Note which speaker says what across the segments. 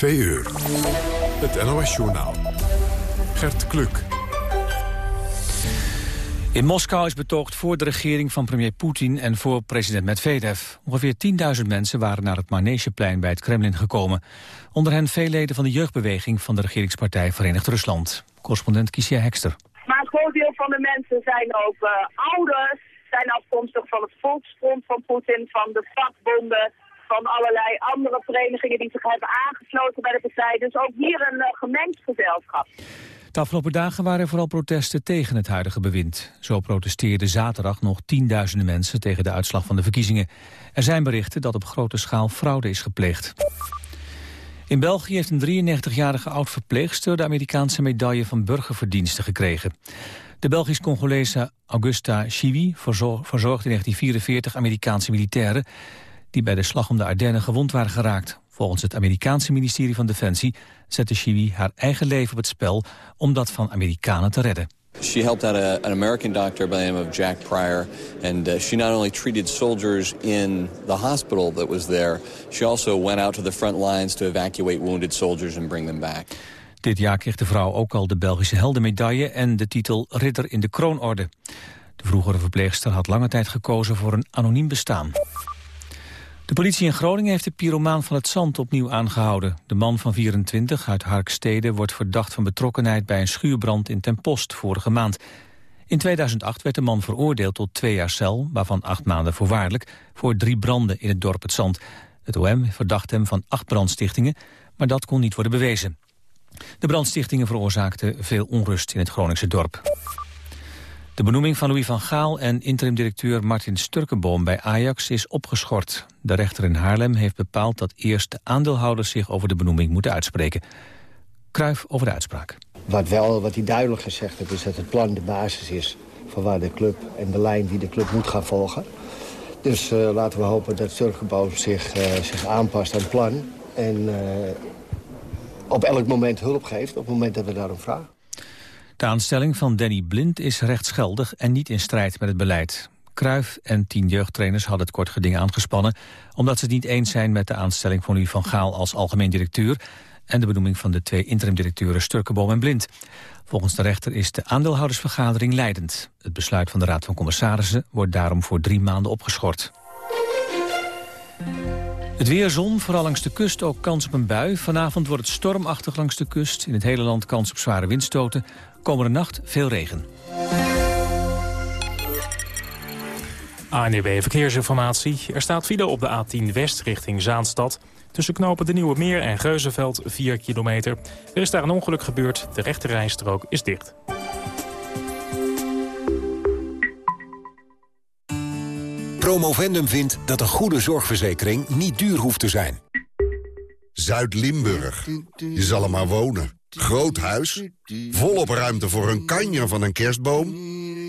Speaker 1: Twee uur. Het NOS-journaal. Gert Kluk.
Speaker 2: In Moskou is betoogd voor de regering van premier Poetin en voor president Medvedev. Ongeveer 10.000 mensen waren naar het Manegeplein bij het Kremlin gekomen. Onder hen veel leden van de jeugdbeweging van de regeringspartij Verenigd Rusland. Correspondent Kiesja Hekster.
Speaker 3: Maar een groot deel van de mensen zijn ook uh, ouders, zijn afkomstig van het Volksfront van Poetin, van de vakbonden, van allerlei andere verenigingen die zich hebben aangesloten bij de partij. Dus ook hier een uh, gemengd gezelschap.
Speaker 2: De afgelopen dagen waren er vooral protesten tegen het huidige bewind. Zo protesteerden zaterdag nog tienduizenden mensen tegen de uitslag van de verkiezingen. Er zijn berichten dat op grote schaal fraude is gepleegd. In België heeft een 93-jarige oud-verpleegster de Amerikaanse medaille van burgerverdiensten gekregen. De Belgisch-Congolese Augusta Chiwi verzorgde in 1944 Amerikaanse militairen die bij de slag om de Ardennen gewond waren geraakt. Volgens het Amerikaanse ministerie van Defensie zette Shiwi haar eigen leven op het spel om dat van Amerikanen te redden.
Speaker 4: She helped out a, an American doctor by the name of Jack Pryor. And uh, she not only treated soldiers in the hospital that was there... she also went out to the front lines to evacuate wounded soldiers and bring them back.
Speaker 2: Dit jaar kreeg de vrouw ook al de Belgische heldenmedaille... en de titel Ridder in de Kroonorde. De vroegere verpleegster had lange tijd gekozen voor een anoniem bestaan. De politie in Groningen heeft de pyromaan van het Zand opnieuw aangehouden. De man van 24 uit Harkstede wordt verdacht van betrokkenheid bij een schuurbrand in Ten Post vorige maand. In 2008 werd de man veroordeeld tot twee jaar cel, waarvan acht maanden voorwaardelijk, voor drie branden in het dorp Het Zand. Het OM verdacht hem van acht brandstichtingen, maar dat kon niet worden bewezen. De brandstichtingen veroorzaakten veel onrust in het Groningse dorp. De benoeming van Louis van Gaal en interim-directeur Martin Sturkenboom bij Ajax is opgeschort. De rechter in Haarlem heeft bepaald dat eerst de aandeelhouders zich over de benoeming moeten uitspreken. Kruif over de uitspraak.
Speaker 5: Wat, wel, wat hij duidelijk gezegd heeft is dat het plan de basis is van waar de club en de lijn die de club moet gaan volgen. Dus uh, laten we hopen dat Sturkenboom zich, uh, zich aanpast aan het plan en uh, op elk moment hulp geeft op het moment dat we daarom vragen.
Speaker 2: De aanstelling van Danny Blind is rechtsgeldig en niet in strijd met het beleid. Kruif en tien jeugdtrainers hadden het kort geding aangespannen... omdat ze het niet eens zijn met de aanstelling van Louis van Gaal als algemeen directeur... en de benoeming van de twee interim-directeuren Sturkenboom en Blind. Volgens de rechter is de aandeelhoudersvergadering leidend. Het besluit van de Raad van Commissarissen wordt daarom voor drie maanden opgeschort. Het weer zon, vooral langs de kust ook kans op een bui. Vanavond wordt het stormachtig langs de kust. In het hele land kans op zware windstoten. Komende nacht veel regen.
Speaker 6: ANEB Verkeersinformatie. Er staat file op de A10 West richting Zaanstad. Tussen knopen de Nieuwe Meer en Geuzenveld 4 kilometer. Er is daar een ongeluk gebeurd. De rechte rijstrook is dicht.
Speaker 7: Promovendum vindt dat een goede zorgverzekering niet duur hoeft te zijn.
Speaker 8: Zuid-Limburg. Je zal er maar wonen. Groot huis, volop ruimte voor een kanjer van een kerstboom...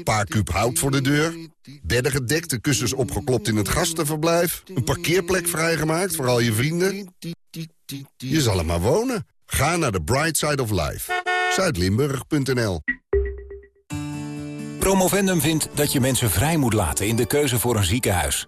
Speaker 8: paar kuub hout voor de deur, bedden gedekt, de kussens opgeklopt in het gastenverblijf... een parkeerplek vrijgemaakt voor al je vrienden. Je zal er maar wonen. Ga naar de Bright Side of Life. Zuidlimburg.nl
Speaker 7: Promovendum vindt dat je mensen vrij moet laten in de keuze voor een ziekenhuis.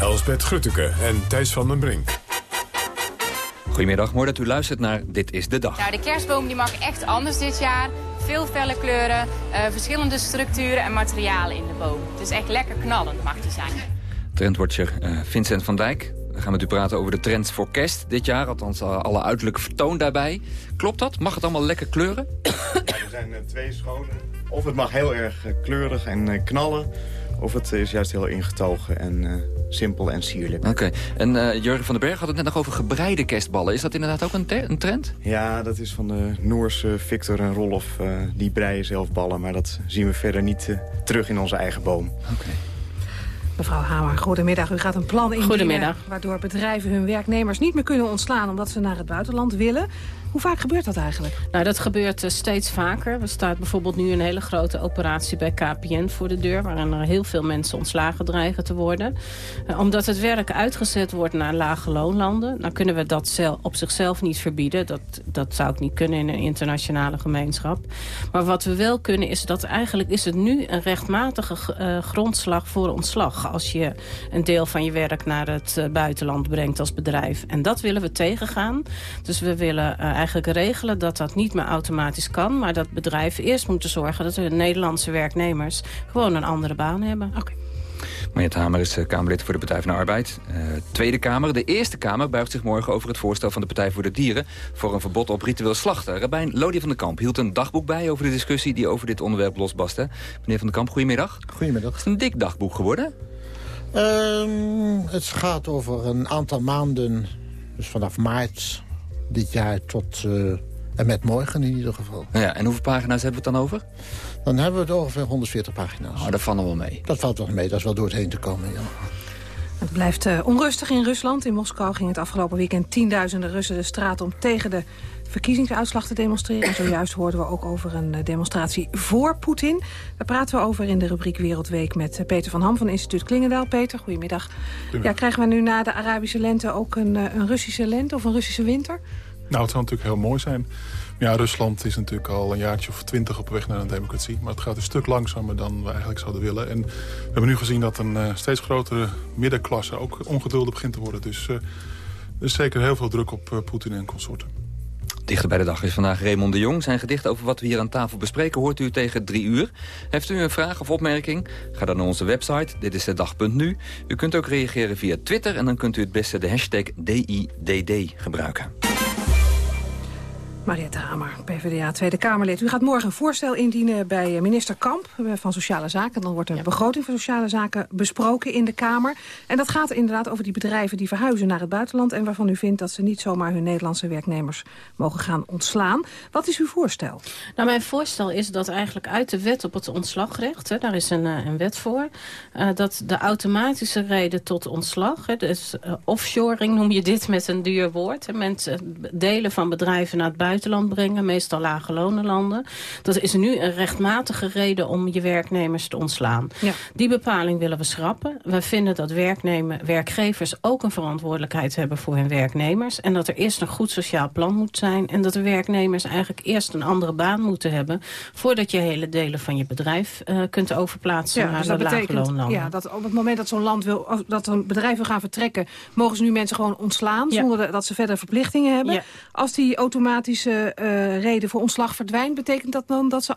Speaker 1: Elsbeth Grutteke en Thijs van den Brink.
Speaker 9: Goedemiddag, mooi dat u luistert naar Dit is de Dag.
Speaker 10: Nou, de kerstboom die mag echt anders dit jaar. Veel felle kleuren, uh, verschillende structuren en materialen in de boom. Het is echt lekker knallend mag die zijn.
Speaker 9: Trendwatcher uh, Vincent van Dijk, We gaan met u praten over de trends voor kerst dit jaar. Althans, alle uiterlijke vertoon daarbij. Klopt dat? Mag het allemaal lekker kleuren?
Speaker 11: er zijn twee scholen. Of het mag heel erg kleurig en knallen. Of het is juist heel ingetogen en uh, simpel en sierlijk.
Speaker 9: Oké. En uh, Jurgen van den Berg had het net nog over gebreide kerstballen. Is dat inderdaad ook een, een trend?
Speaker 11: Ja, dat is van de Noorse Victor en Rolf. Uh, die breien zelf ballen, maar dat zien we verder niet terug in onze eigen boom.
Speaker 9: Oké.
Speaker 12: Mevrouw Hamer, goedemiddag. U gaat een plan indienen waardoor bedrijven hun werknemers niet meer kunnen ontslaan... omdat ze naar het buitenland willen. Hoe vaak gebeurt dat eigenlijk?
Speaker 13: Nou, dat gebeurt uh, steeds vaker. Er staat bijvoorbeeld nu een hele grote operatie bij KPN voor de deur... waarin er heel veel mensen ontslagen dreigen te worden. Uh, omdat het werk uitgezet wordt naar lage loonlanden... dan kunnen we dat op zichzelf niet verbieden. Dat, dat zou ik niet kunnen in een internationale gemeenschap. Maar wat we wel kunnen is dat eigenlijk is het nu een rechtmatige uh, grondslag voor ontslag... als je een deel van je werk naar het buitenland brengt als bedrijf. En dat willen we tegengaan. Dus we willen eigenlijk regelen dat dat niet meer automatisch kan. Maar dat bedrijven eerst moeten zorgen dat hun Nederlandse werknemers gewoon een andere baan hebben.
Speaker 9: Oké. Okay. Hamer is eh, Kamerlid voor de Partij van de Arbeid. Uh, Tweede Kamer. De Eerste Kamer buigt zich morgen over het voorstel van de Partij voor de Dieren... voor een verbod op ritueel slachten. Rabijn Lodi van den Kamp hield een dagboek bij over de discussie... die over dit onderwerp losbaste. Meneer van den Kamp, goedemiddag.
Speaker 14: Goedemiddag.
Speaker 9: Is het een dik dagboek geworden?
Speaker 14: Um, het gaat over een aantal maanden, dus vanaf maart dit jaar tot uh, en met morgen in ieder geval.
Speaker 9: Ja, en hoeveel pagina's hebben we het dan over?
Speaker 14: Dan hebben we het ongeveer 140 pagina's.
Speaker 9: Oh, dat valt wel mee.
Speaker 14: Dat valt wel mee, dat is wel door het heen te komen, ja.
Speaker 12: Het blijft uh, onrustig in Rusland. In Moskou ging het afgelopen weekend tienduizenden Russen de straat om tegen de verkiezingsuitslag te demonstreren. En zojuist hoorden we ook over een eh, demonstratie voor Poetin. Daar praten we over in de rubriek Wereldweek met eh, Peter van Ham van instituut Klingendaal. Peter, goedemiddag. Ja, krijgen we nu na de Arabische lente ook een, een Russische lente of een Russische winter?
Speaker 15: Nou, het zou natuurlijk heel mooi zijn. Ja, Rusland is natuurlijk al een jaartje of twintig op weg naar een democratie. Maar het gaat een stuk langzamer dan we eigenlijk zouden willen. En we hebben nu gezien dat een uh, steeds grotere middenklasse ook ongeduldig begint te worden. Dus uh, er is zeker heel veel druk op uh, Poetin en consorten.
Speaker 9: Dichter bij de dag is vandaag Raymond de Jong. Zijn gedicht over wat we hier aan tafel bespreken hoort u tegen drie uur. Heeft u een vraag of opmerking? Ga dan naar onze website, dit is de dag.nu. U kunt ook reageren via Twitter en dan kunt u het beste de hashtag DIDD gebruiken.
Speaker 12: Mariette Hamer, PvdA Tweede Kamerlid. U gaat morgen een voorstel indienen bij minister Kamp eh, van Sociale Zaken. Dan wordt de begroting van Sociale Zaken besproken in de Kamer. En dat gaat inderdaad over die bedrijven die verhuizen naar het buitenland... en waarvan u vindt dat ze niet zomaar hun Nederlandse werknemers mogen gaan ontslaan. Wat is uw voorstel?
Speaker 13: Nou, mijn voorstel is dat eigenlijk uit de wet op het ontslagrecht... Hè, daar is een, eh, een wet voor... Uh, dat de automatische reden tot ontslag... Hè, dus uh, offshoring noem je dit met een duur woord... Hè, mensen delen van bedrijven naar het buitenland buitenland brengen, meestal lage lonenlanden. Dat is nu een rechtmatige reden om je werknemers te ontslaan. Ja. Die bepaling willen we schrappen. We vinden dat werkgevers ook een verantwoordelijkheid hebben voor hun werknemers. En dat er eerst een goed sociaal plan moet zijn. En dat de werknemers eigenlijk eerst een andere baan moeten hebben... voordat je hele delen van je bedrijf uh, kunt overplaatsen ja, naar dus de lage loonlanden.
Speaker 12: Ja, dat op het moment dat zo'n land wil, dat een bedrijf wil gaan vertrekken... mogen ze nu mensen gewoon ontslaan zonder dat ze verder verplichtingen hebben. Als die automatisch uh, reden voor ontslag verdwijnt... betekent dat dan dat ze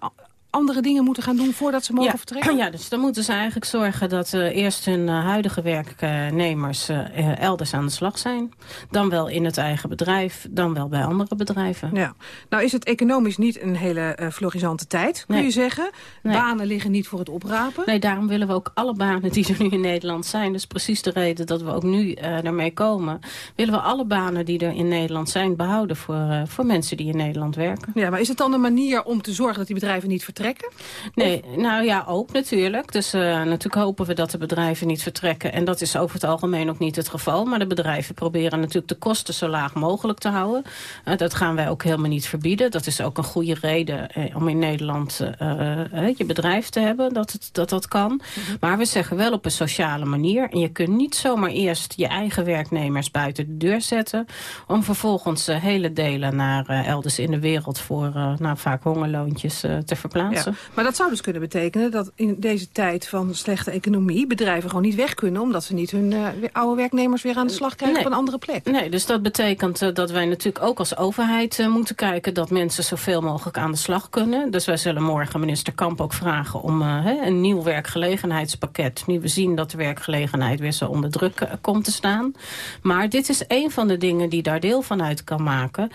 Speaker 12: andere dingen moeten gaan doen voordat ze mogen vertrekken?
Speaker 13: Ja, dus dan moeten ze eigenlijk zorgen dat uh, eerst hun uh, huidige werknemers uh, elders aan de slag zijn. Dan wel in het eigen bedrijf, dan wel bij andere bedrijven.
Speaker 12: Ja. Nou is het economisch niet een hele florissante tijd, kun je zeggen. Banen liggen niet voor het oprapen.
Speaker 13: Nee, daarom willen we ook alle banen die er nu in Nederland zijn. Dus precies de reden dat we ook nu daarmee komen. Willen we alle banen die er in Nederland zijn behouden voor, voor mensen die in Nederland werken.
Speaker 12: Ja, maar is het dan een manier om te zorgen dat die bedrijven niet vertrekken? Vertrekken?
Speaker 13: Nee, nou ja, ook natuurlijk. Dus uh, natuurlijk hopen we dat de bedrijven niet vertrekken. En dat is over het algemeen ook niet het geval. Maar de bedrijven proberen natuurlijk de kosten zo laag mogelijk te houden. Uh, dat gaan wij ook helemaal niet verbieden. Dat is ook een goede reden eh, om in Nederland uh, je bedrijf te hebben, dat het, dat, dat kan. Mhm. Maar we zeggen wel op een sociale manier. En je kunt niet zomaar eerst je eigen werknemers buiten de deur zetten... om vervolgens hele delen naar elders in de wereld voor nou, vaak hongerloontjes te verplaatsen. Plaatsen.
Speaker 12: Maar dat zou dus kunnen betekenen dat in deze tijd van slechte economie... bedrijven gewoon niet weg kunnen... omdat ze niet hun uh, oude werknemers weer aan de slag krijgen op een andere plek.
Speaker 13: Nee, dus dat betekent uh, dat wij natuurlijk ook als overheid uh, moeten kijken... dat mensen zoveel mogelijk aan de slag kunnen. Dus wij zullen morgen minister Kamp ook vragen om een nieuw werkgelegenheidspakket. Nu we zien dat de werkgelegenheid weer zo onder druk komt te staan. Maar dit is een van de dingen die daar deel van uit kan maken.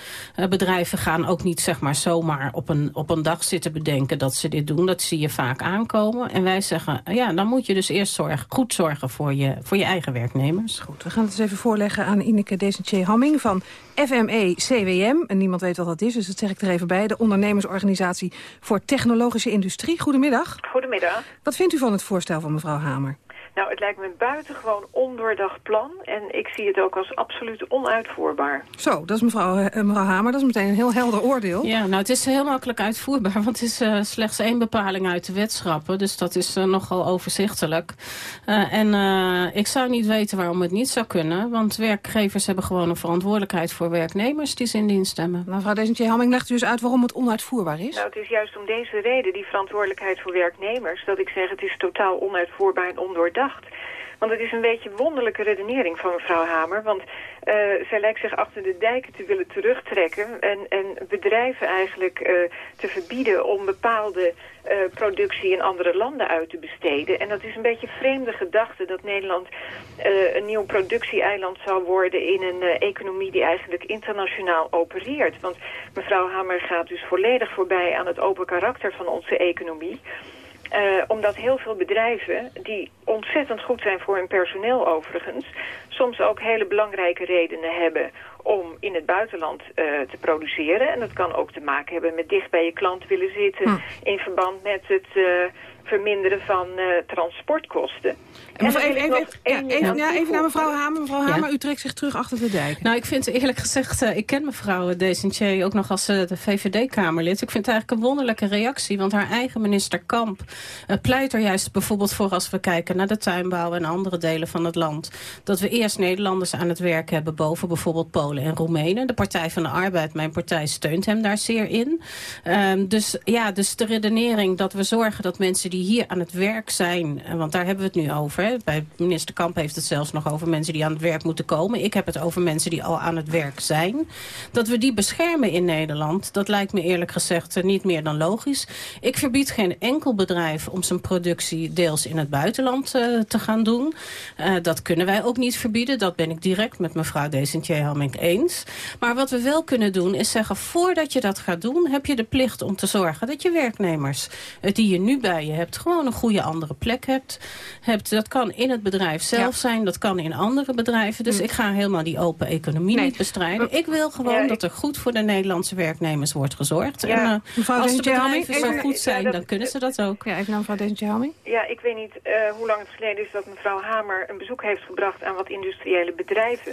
Speaker 13: bedrijven gaan ook niet zeg maar zomaar op een, op een dag zitten bedenken dat ze dit doen. Dat zie je vaak aankomen. En wij zeggen, ja, dan moet je dus eerst zorgen, goed zorgen voor je, voor je eigen werknemers.
Speaker 12: Goed, we gaan het eens even voorleggen aan Ineke Desentje-Hamming van FME-CWM. En niemand weet wat dat is, dus dat zeg ik er even bij. De ondernemersorganisatie voor technologische industrie. Goedemiddag.
Speaker 16: Goedemiddag.
Speaker 12: Wat vindt u van het voorstel van mevrouw Hamer?
Speaker 16: Nou, het lijkt me een buitengewoon ondoordacht plan. En ik zie het ook als absoluut onuitvoerbaar.
Speaker 12: Zo, dat is mevrouw, uh, mevrouw Hamer. Dat is meteen een heel helder oordeel.
Speaker 13: Ja, nou, het is heel makkelijk uitvoerbaar. Want het is uh, slechts één bepaling uit de wetschappen. Dus dat is uh, nogal overzichtelijk. en ik zou niet weten waarom het niet zou kunnen. Want werkgevers hebben gewoon een verantwoordelijkheid voor werknemers die ze in dienst hebben.
Speaker 12: Mevrouw Desentje Hamming legt u dus uit waarom het onuitvoerbaar is.
Speaker 16: Nou, het is juist om deze reden, die verantwoordelijkheid voor werknemers... dat ik zeg het is totaal onuitvoerbaar en ondoordacht. Want het is een beetje wonderlijke redenering van mevrouw Hamer. Want uh, zij lijkt zich achter de dijken te willen terugtrekken... en, en bedrijven eigenlijk uh, te verbieden om bepaalde uh, productie in andere landen uit te besteden. En dat is een beetje vreemde gedachte dat Nederland een nieuw productieeiland zou worden... in een economie die eigenlijk internationaal opereert. Want mevrouw Hamer gaat dus volledig voorbij aan het open karakter van onze economie... Uh, omdat heel veel bedrijven, die ontzettend goed zijn voor hun personeel overigens... soms ook hele belangrijke redenen hebben om in het buitenland uh, te produceren. En dat kan ook te maken hebben met dicht bij je klant willen zitten... Hm. in verband met het... Uh, verminderen van uh, transportkosten.
Speaker 12: En even, even, even, ja, even, ja, even naar mevrouw Hamer. Mevrouw Hamer, u trekt zich terug achter de dijk.
Speaker 13: Nou, ik vind eerlijk gezegd, uh, ik ken mevrouw Desentier ook nog als uh, de VVD-Kamerlid. Ik vind het eigenlijk een wonderlijke reactie, want haar eigen minister Kamp pleit er juist bijvoorbeeld voor als we kijken naar de tuinbouw en andere delen van het land. Dat we eerst Nederlanders aan het werk hebben boven bijvoorbeeld Polen en Roemenen. De Partij van de Arbeid, mijn partij, steunt hem daar zeer in. Um, dus ja, dus de redenering dat we zorgen dat mensen die hier aan het werk zijn... want daar hebben we het nu over. Hè. Bij minister Kamp heeft het zelfs nog over mensen die aan het werk moeten komen. Ik heb het over mensen die al aan het werk zijn. Dat we die beschermen in Nederland, dat lijkt me eerlijk gezegd niet meer dan logisch. Ik verbied geen enkel bedrijf om zijn productie deels in het buitenland uh, te gaan doen. Uh, dat kunnen wij ook niet verbieden. Dat ben ik direct met mevrouw Desentier-Halmink eens. Maar wat we wel kunnen doen is zeggen... voordat je dat gaat doen, heb je de plicht om te zorgen... dat je werknemers die je nu bij je hebt hebt, gewoon een goede andere plek hebt. hebt dat kan in het bedrijf zelf zijn, dat kan in andere bedrijven. Dus mm. ik ga helemaal die open economie niet bestrijden. Ik wil gewoon dat er goed voor de Nederlandse werknemers wordt gezorgd. En, uh, als de bedrijven zo goed zijn, dan kunnen ze dat ook.
Speaker 12: Ja, even naar mevrouw Desentje
Speaker 16: Ja, ik weet niet uh, hoe lang het geleden is dat mevrouw Hamer een bezoek heeft gebracht aan wat industriële bedrijven.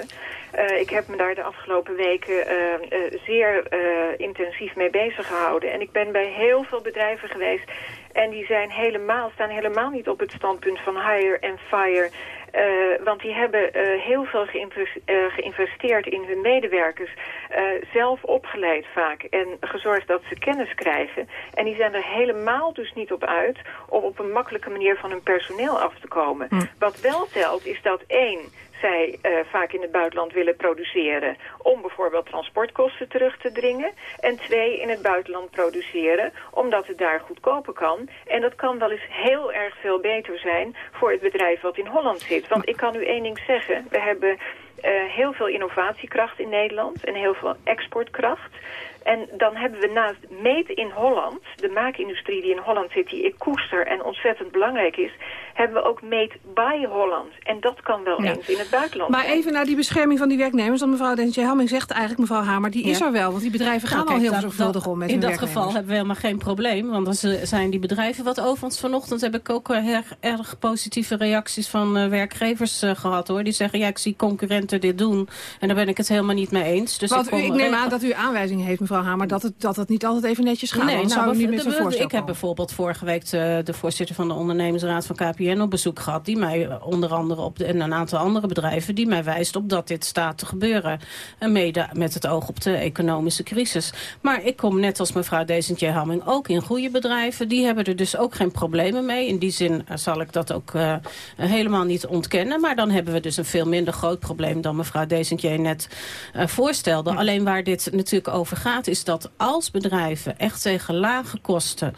Speaker 16: Uh, ik heb me daar de afgelopen weken zeer intensief mee bezig gehouden. En ik ben bij heel veel bedrijven geweest en die zijn helemaal, staan helemaal niet op het standpunt van hire and fire. Uh, want die hebben uh, heel veel uh, geïnvesteerd in hun medewerkers. zelf opgeleid vaak. En gezorgd dat ze kennis krijgen. En die zijn er helemaal dus niet op uit... om op een makkelijke manier van hun personeel af te komen. Hm. Wat wel telt is dat één zij uh, vaak in het buitenland willen produceren... om bijvoorbeeld transportkosten terug te dringen. En twee, in het buitenland produceren omdat het daar goedkoper kan. En dat kan wel eens heel erg veel beter zijn voor het bedrijf wat in Holland zit. Want ik kan u één ding zeggen. We hebben uh, heel veel innovatiekracht in Nederland en heel veel exportkracht. En dan hebben we naast Meet in Holland, de maakindustrie die in Holland zit, die ik koester en ontzettend belangrijk is, hebben we ook Made by Holland. En dat kan wel eens in het buitenland
Speaker 12: Maar even naar die bescherming van die werknemers. Want mevrouw Dentje Helming zegt eigenlijk, mevrouw Hamer, die is er wel. Want die bedrijven gaan nou, al heel zorgvuldig om met
Speaker 13: In
Speaker 12: dat
Speaker 13: geval hebben we helemaal geen probleem. Want dan zijn die bedrijven wat overigens vanochtend heb ik ook erg, erg positieve reacties van uh, werkgevers uh, gehad hoor. Die zeggen, ja ik zie concurrenten dit doen. En daar ben ik het helemaal niet mee eens. Dus
Speaker 12: want ik, u, ik neem aan dat u aanwijzingen heeft, mevrouw Hamer, dat het, dat het niet altijd even netjes gaat.
Speaker 13: Nee,
Speaker 12: nou, zou niet
Speaker 13: ik heb bijvoorbeeld vorige week de, de, voorzitter van de ondernemingsraad van KPN op bezoek gehad. Die mij eh, onder andere op de, en een aantal andere bedrijven die mij wijst op dat dit staat te gebeuren. En mede met het oog op de economische crisis. Maar ik kom net als mevrouw Desentje Hamming ook in goede bedrijven. Die hebben er dus ook geen problemen mee. In die zin eh, zal ik dat ook uh, helemaal niet ontkennen. Maar dan hebben we dus een veel minder groot probleem dan mevrouw Desentje net uh, voorstelde. Alleen waar dit natuurlijk over gaat is dat als bedrijven echt tegen lage kosten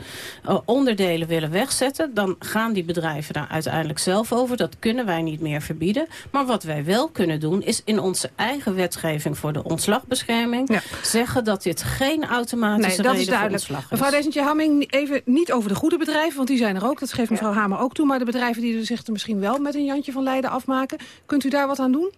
Speaker 13: onderdelen willen wegzetten, dan gaan die bedrijven daar uiteindelijk zelf over. Dat kunnen wij niet meer verbieden. Maar wat wij wel kunnen doen is in onze eigen wetgeving voor de ontslagbescherming zeggen dat dit geen automatische
Speaker 12: nee, dat
Speaker 13: reden
Speaker 12: is duidelijk.
Speaker 13: voor ontslag is.
Speaker 12: Mevrouw Desentje Hamming, even niet over de goede bedrijven, want die zijn er ook. Dat geeft mevrouw Hamer ook toe. Maar de bedrijven die er zich er misschien wel met een Jantje van Leiden afmaken. Kunt u daar wat aan doen?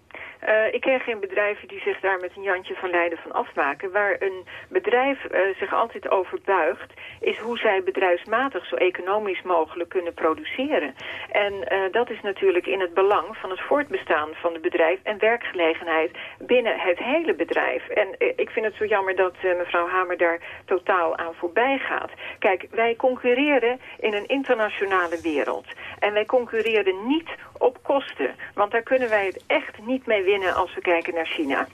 Speaker 16: Uh, ik ken geen bedrijven die zich daar met een Jantje van Leiden van afmaken. Waar een bedrijf uh, zich altijd over buigt, is hoe zij bedrijfsmatig zo economisch mogelijk kunnen produceren. En uh, dat is natuurlijk in het belang van het voortbestaan van het bedrijf en werkgelegenheid binnen het hele bedrijf. En ik vind het zo jammer dat mevrouw Hamer daar totaal aan voorbij gaat. Kijk, wij concurreren in een internationale wereld. En wij concurreren niet op kosten. Want daar kunnen wij het echt niet mee winnen als we kijken naar China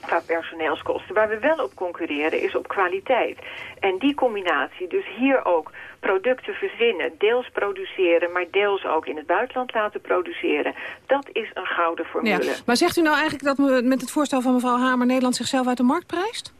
Speaker 16: qua personeelskosten. Waar we wel op concurreren is op kwaliteit. En die combinatie, dus hier ook producten verzinnen, deels produceren... maar deels ook in het buitenland laten produceren... dat is een gouden formule.
Speaker 12: Ja, maar zegt u nou eigenlijk dat met het voorstel van mevrouw Hamer... Nederland zichzelf uit de markt prijst?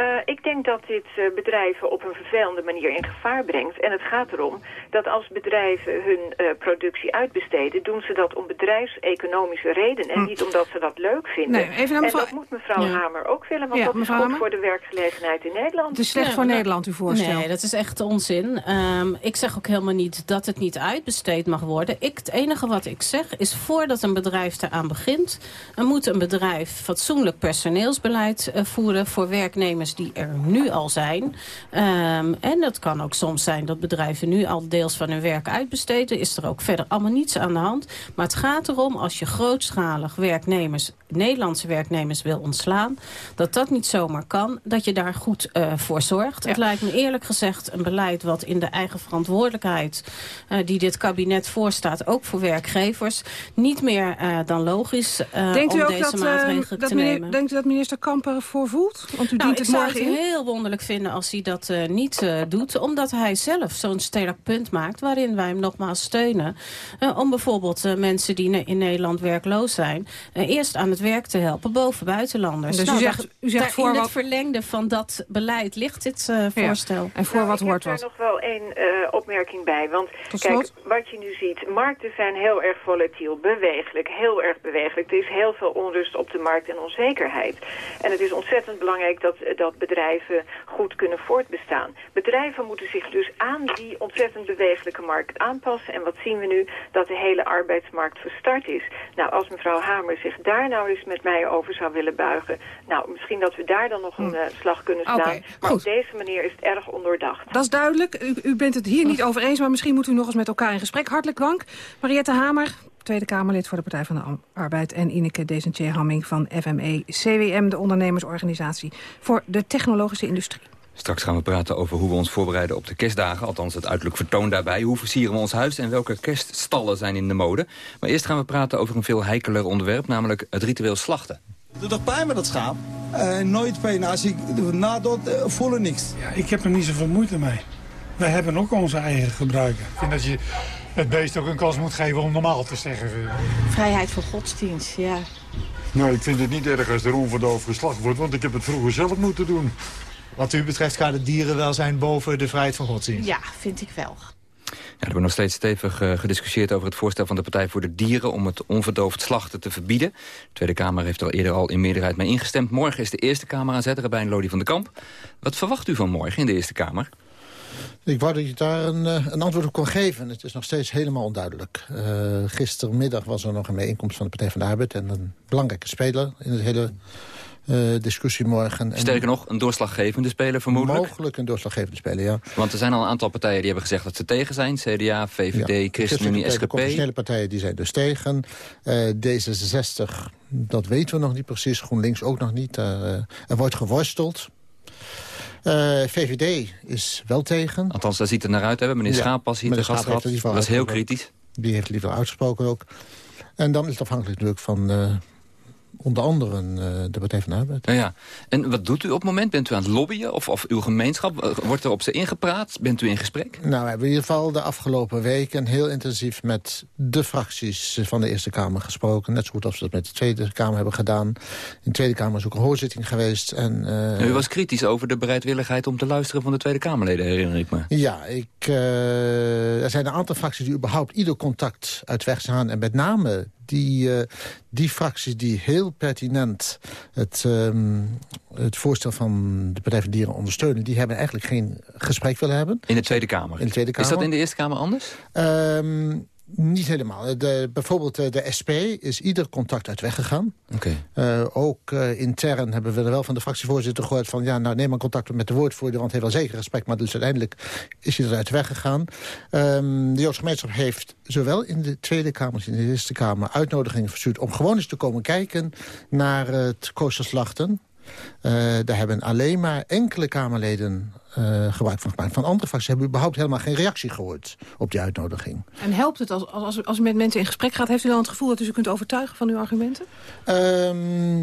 Speaker 16: Uh, ik denk dat dit uh, bedrijven op een vervelende manier in gevaar brengt. En het gaat erom dat als bedrijven hun uh, productie uitbesteden... doen ze dat om bedrijfseconomische redenen en hm. niet omdat ze dat leuk vinden.
Speaker 12: Nee, even mevrouw...
Speaker 16: En dat moet mevrouw ja. Hamer ook willen, want ja, dat is goed Hamer? voor de werkgelegenheid in Nederland.
Speaker 12: Het is slecht ja, voor Nederland, uw voorstel.
Speaker 13: Nee, dat is echt onzin. Um, ik zeg ook helemaal niet dat het niet uitbesteed mag worden. Ik, het enige wat ik zeg is voordat een bedrijf eraan begint... dan moet een bedrijf fatsoenlijk personeelsbeleid voeren voor werknemers die er nu al zijn. Um, en het kan ook soms zijn dat bedrijven nu al deels van hun werk uitbesteden. Is er ook verder allemaal niets aan de hand. Maar het gaat erom als je grootschalig werknemers, Nederlandse werknemers wil ontslaan... dat dat niet zomaar kan, dat je daar goed uh, voor zorgt. Ja. Het lijkt me eerlijk gezegd een beleid wat in de eigen verantwoordelijkheid... Uh, die dit kabinet voorstaat, ook voor werkgevers... niet meer uh, dan logisch
Speaker 12: denkt
Speaker 13: om
Speaker 12: ook
Speaker 13: deze
Speaker 12: dat,
Speaker 13: maatregelen
Speaker 12: dat
Speaker 13: te
Speaker 12: meneer,
Speaker 13: nemen.
Speaker 12: Denkt u dat minister Kamper ervoor voelt? Want u
Speaker 13: nou,
Speaker 12: dient het morgen
Speaker 13: het heel wonderlijk vinden als hij dat uh, niet uh, doet. Omdat hij zelf zo'n sterk punt maakt waarin wij hem nogmaals steunen. Uh, om bijvoorbeeld mensen die in Nederland werkloos zijn... eerst aan het werk te helpen boven buitenlanders.
Speaker 12: Dus
Speaker 13: nou,
Speaker 12: u zegt, u zegt voor
Speaker 13: in
Speaker 12: wat...
Speaker 13: het verlengde van dat beleid ligt dit voorstel.
Speaker 12: Ja. En voor
Speaker 16: nou,
Speaker 12: wat hoort
Speaker 16: wat?
Speaker 12: wat?
Speaker 16: Ik heb er nog wel één opmerking bij. Want kijk, wat je nu ziet, markten zijn heel erg volatiel, bewegelijk, heel erg bewegelijk. Er is heel veel onrust op de markt en onzekerheid. En het is ontzettend belangrijk dat, dat bedrijven goed kunnen voortbestaan. Bedrijven moeten zich dus aan die ontzettend bewegelijke markt aanpassen. En wat zien we nu? Dat de hele arbeidsmarkt verstart is. Nou, als mevrouw Hamer zich daar nou eens met mij over zou willen buigen... nou, misschien dat we daar dan nog een uh, slag kunnen slaan.
Speaker 12: Okay,
Speaker 16: maar op deze manier is het erg ondoordacht.
Speaker 12: Dat is duidelijk. U, u bent het hier niet over eens, maar misschien moet u nog eens met elkaar in gesprek. Hartelijk dank. Mariette Hamer, Tweede Kamerlid voor de Partij van de Arbeid... en Ineke Desentje-Hamming van FME CWM, de ondernemersorganisatie... voor de technologische industrie.
Speaker 9: Straks gaan we praten over hoe we ons voorbereiden op de kerstdagen. Althans, het uiterlijk vertoon daarbij. Hoe versieren we ons huis en welke kerststallen zijn in de mode. Maar eerst gaan we praten over een veel heikeler onderwerp... namelijk het ritueel slachten.
Speaker 17: Het doet toch pijn met dat schaap? Uh, nooit pijn. Als ik na dood uh, voel niks.
Speaker 18: Ja, ik heb er niet zoveel moeite mee. Wij hebben ook onze eigen gebruiken. Ik vind dat je het beest ook een kans moet geven om normaal te zeggen.
Speaker 19: Vrijheid van godsdienst, ja.
Speaker 20: Nou, ik vind het niet erg als er onverdoofd geslacht wordt, want ik heb het vroeger zelf moeten doen.
Speaker 21: Wat u betreft gaat het dierenwelzijn boven de vrijheid van godsdienst?
Speaker 19: Ja, vind ik wel.
Speaker 9: Ja, er wordt nog steeds stevig uh, gediscussieerd over het voorstel van de Partij voor de Dieren... om het onverdoofd slachten te verbieden. De Tweede Kamer heeft er eerder al in meerderheid mee ingestemd. Morgen is de Eerste Kamer aan zet, Rabijn Lodi van de Kamp. Wat verwacht u van morgen in de Eerste Kamer?
Speaker 14: Ik wou dat je daar een, een, antwoord op kon geven. Het is nog steeds helemaal onduidelijk. Uh, gistermiddag was er nog een bijeenkomst van de Partij van de Arbeid... en een belangrijke speler in het hele uh, discussie morgen.
Speaker 9: Sterker nog, een doorslaggevende speler vermoedelijk?
Speaker 14: Mogelijk een doorslaggevende speler, ja.
Speaker 9: Want er zijn al een aantal partijen die hebben gezegd dat ze tegen zijn. CDA, VVD, ja, ChristenUnie, SGP. De
Speaker 14: conventionele partijen die zijn dus tegen. Uh, D66, dat weten we nog niet precies. GroenLinks ook nog niet. Er wordt geworsteld. VVD is wel tegen.
Speaker 9: Althans, daar ziet het naar uit. Hebben meneer
Speaker 14: Ja,
Speaker 9: hier gast
Speaker 14: Schaap heeft
Speaker 9: gehad.
Speaker 14: er liever
Speaker 9: Dat is heel kritisch.
Speaker 14: Die heeft liever uitgesproken ook. En dan is het afhankelijk natuurlijk van eh, onder andere eh, de Partij van de Arbeid.
Speaker 9: Ja, ja. En wat doet u op het moment? Bent u aan het lobbyen? Of, of uw gemeenschap? Eh, Wordt er op ze ingepraat? Bent u in gesprek?
Speaker 14: Nou, we hebben in ieder geval de afgelopen weken heel intensief met de fracties van de Eerste Kamer gesproken. Net zo goed als we dat met de Tweede Kamer hebben gedaan. In de Tweede Kamer is ook een hoorzitting geweest. En, eh,
Speaker 9: U was kritisch over de bereidwilligheid om te luisteren van de Tweede Kamerleden, herinner ik me.
Speaker 14: Ja, ik, er zijn een aantal fracties die überhaupt ieder contact uit weg zijn. En met name die, eh, die fracties die heel pertinent het, ehm, het voorstel van de Partij van Dieren ondersteunen... die hebben eigenlijk geen gesprek willen hebben.
Speaker 9: In de Tweede Kamer?
Speaker 14: In de Tweede Kamer.
Speaker 9: Is dat in de Eerste Kamer anders?
Speaker 14: Ehm, niet helemaal. De, bijvoorbeeld eh, de SP is ieder contact uit weggegaan. Eh, ook eh, intern hebben we er wel van de fractievoorzitter gehoord van... ja, nou neem maar contact op met de woordvoerder, want hij heeft wel zeker respect... maar dus uiteindelijk is hij eruit weggegaan. Ehm de Joodse gemeenschap heeft zowel in de Tweede Kamer als in de Eerste Kamer... uitnodigingen verstuurd om gewoon eens te komen kijken naar het koosterslachten. Eh, daar hebben alleen maar enkele Kamerleden eh, gebruik van gemaakt. Van andere fracties hebben we überhaupt helemaal geen reactie gehoord op die uitnodiging.
Speaker 12: En helpt het als, als, als u met mensen in gesprek gaat... heeft u dan het gevoel dat u ze kunt overtuigen van uw argumenten?
Speaker 14: Ehm,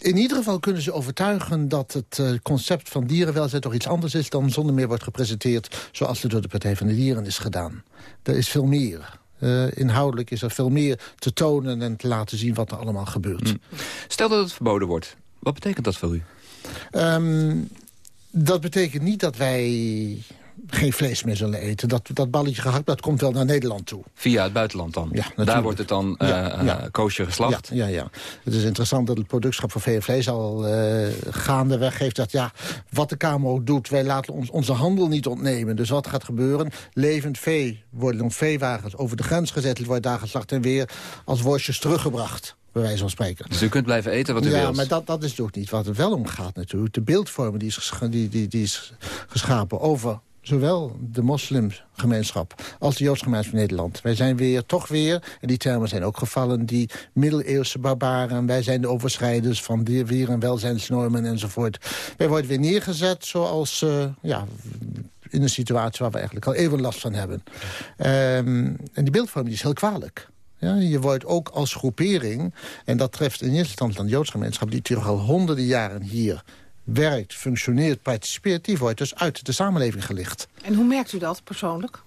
Speaker 14: in ieder geval kunnen ze overtuigen dat het eh, concept van dierenwelzijn toch iets anders is... dan zonder meer wordt gepresenteerd zoals het door de Partij van de Dieren is gedaan. Er is veel meer. Eh, inhoudelijk is er veel meer te tonen en te laten zien wat er allemaal gebeurt.
Speaker 9: Stel dat het verboden wordt. Wat betekent dat voor u?
Speaker 14: Ehm, dat betekent niet dat wij geen vlees meer zullen eten. Dat, dat balletje gehakt, dat komt wel naar Nederland toe.
Speaker 9: Via het buitenland dan?
Speaker 14: Ja,
Speaker 9: Daar wordt het dan
Speaker 14: Ja, ja.
Speaker 9: koosje geslacht?
Speaker 14: Ja, ja, ja. Het is interessant dat het productschap van vee vlees al eh gaandeweg heeft dat ja, wat de Kamer ook doet, wij laten ons onze handel niet ontnemen. Dus wat gaat gebeuren? Levend vee worden op veewagens over de grens gezet, wordt daar geslacht en weer als worstjes teruggebracht. Bij wijze van spreken.
Speaker 9: Dus u kunt blijven eten wat u
Speaker 14: ja,
Speaker 9: wilt?
Speaker 14: maar dat, dat is toch niet wat het wel om gaat natuurlijk. De beeldvorming die is, die, die, die is geschapen over zowel de moslimgemeenschap als de Joodse gemeenschap van Nederland. Wij zijn weer, toch weer, en die termen zijn ook gevallen... die middeleeuwse barbaren, wij zijn de overschrijders... van die weer- en welzijnsnormen enzovoort. Wij worden weer neergezet zoals... eh, ja, in een situatie waar we eigenlijk al eeuwen last van hebben. Ehm, en die beeldvorming is heel kwalijk. Ja, je wordt ook als groepering, en dat treft in eerste instantie dan de Joodse gemeenschap... die natuurlijk al honderden jaren hier werkt, functioneert, participeert... die wordt dus uit de samenleving gelicht.
Speaker 12: En hoe merkt u dat persoonlijk?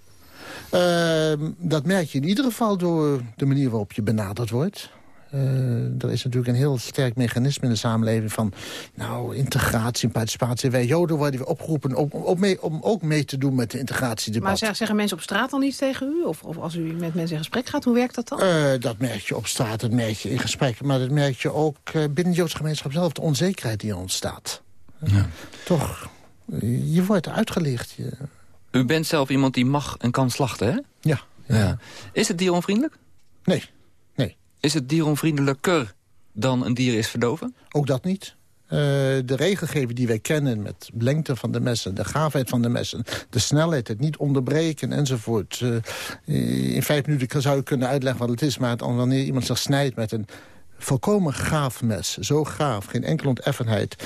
Speaker 14: Ehm, dat merk je in ieder geval door de manier waarop je benaderd wordt. Eh, er is natuurlijk een heel sterk mechanisme in de samenleving van nou, integratie en participatie. Wij Joden worden weer opgeroepen om, om, mee, om ook mee te doen met de integratiedebat.
Speaker 12: Maar zeg- zeggen mensen op straat dan iets tegen u? Of, of als u met mensen in gesprek gaat, hoe werkt dat dan?
Speaker 14: Eh, dat merk je op straat, dat merk je in gesprekken. Maar dat merk je ook eh, binnen de Joodse gemeenschap zelf, de onzekerheid die er ontstaat. Toch, eh, je wordt uitgelicht. Je...
Speaker 9: U bent zelf iemand die mag en kan slachten, hè?
Speaker 14: Ja.
Speaker 9: ja. Is het dieronvriendelijk?
Speaker 14: Nee.
Speaker 9: Is het dieronvriendelijker dan een dier is verdoven?
Speaker 14: Ook dat niet. Eh, de regelgeving die wij kennen met lengte van de messen... de gaafheid van de messen, de snelheid, het niet onderbreken enzovoort. Eh, in vijf minuten zou je kunnen uitleggen wat het is... maar het- wanneer iemand zich snijdt met een volkomen gaaf mes... zo gaaf, geen enkele oneffenheid...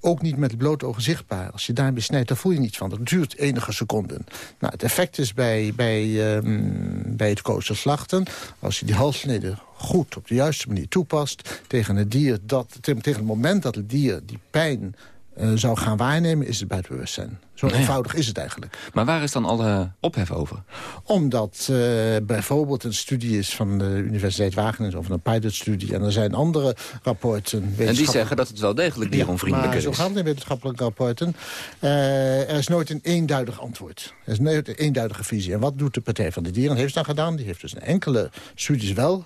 Speaker 14: ook niet met het blote oog zichtbaar. Als je daarmee snijdt, daar voel je niets van. Dat duurt enige seconden. Nou, het effect is bij, bij, ehm, bij het koosterslachten... als je die halssnede goed op de juiste manier toepast... tegen het dier dat, tegen het moment dat het dier die pijn eh, zou gaan waarnemen... is het bij het bewustzijn. Zo
Speaker 9: Nou ja.
Speaker 14: eenvoudig is het eigenlijk.
Speaker 9: Maar waar is dan alle ophef over?
Speaker 14: Omdat eh, bijvoorbeeld een studie is van de Universiteit Wageningen... of een pilotstudie, en er zijn andere rapporten...
Speaker 9: En die zeggen dat het wel degelijk
Speaker 14: ja,
Speaker 9: dieronvriendelijker
Speaker 14: maar
Speaker 9: is.
Speaker 14: zo in wetenschappelijke rapporten. Eh, er is nooit een eenduidig antwoord. Er is nooit een eenduidige visie. En wat doet de Partij van de Dieren? Heeft ze dan gedaan? Die heeft dus een enkele studies wel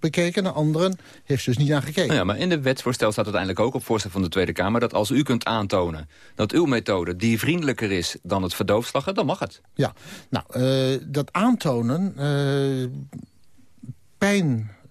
Speaker 14: bekeken. De anderen heeft ze dus niet naar gekeken.
Speaker 9: Nou ja, maar in de wetsvoorstel staat uiteindelijk ook op voorstel van de Tweede Kamer... dat als u kunt aantonen dat uw methode diervriendelijker is dan het verdoofslagen, dan mag het.
Speaker 14: Ja, nou, eh, dat aantonen, eh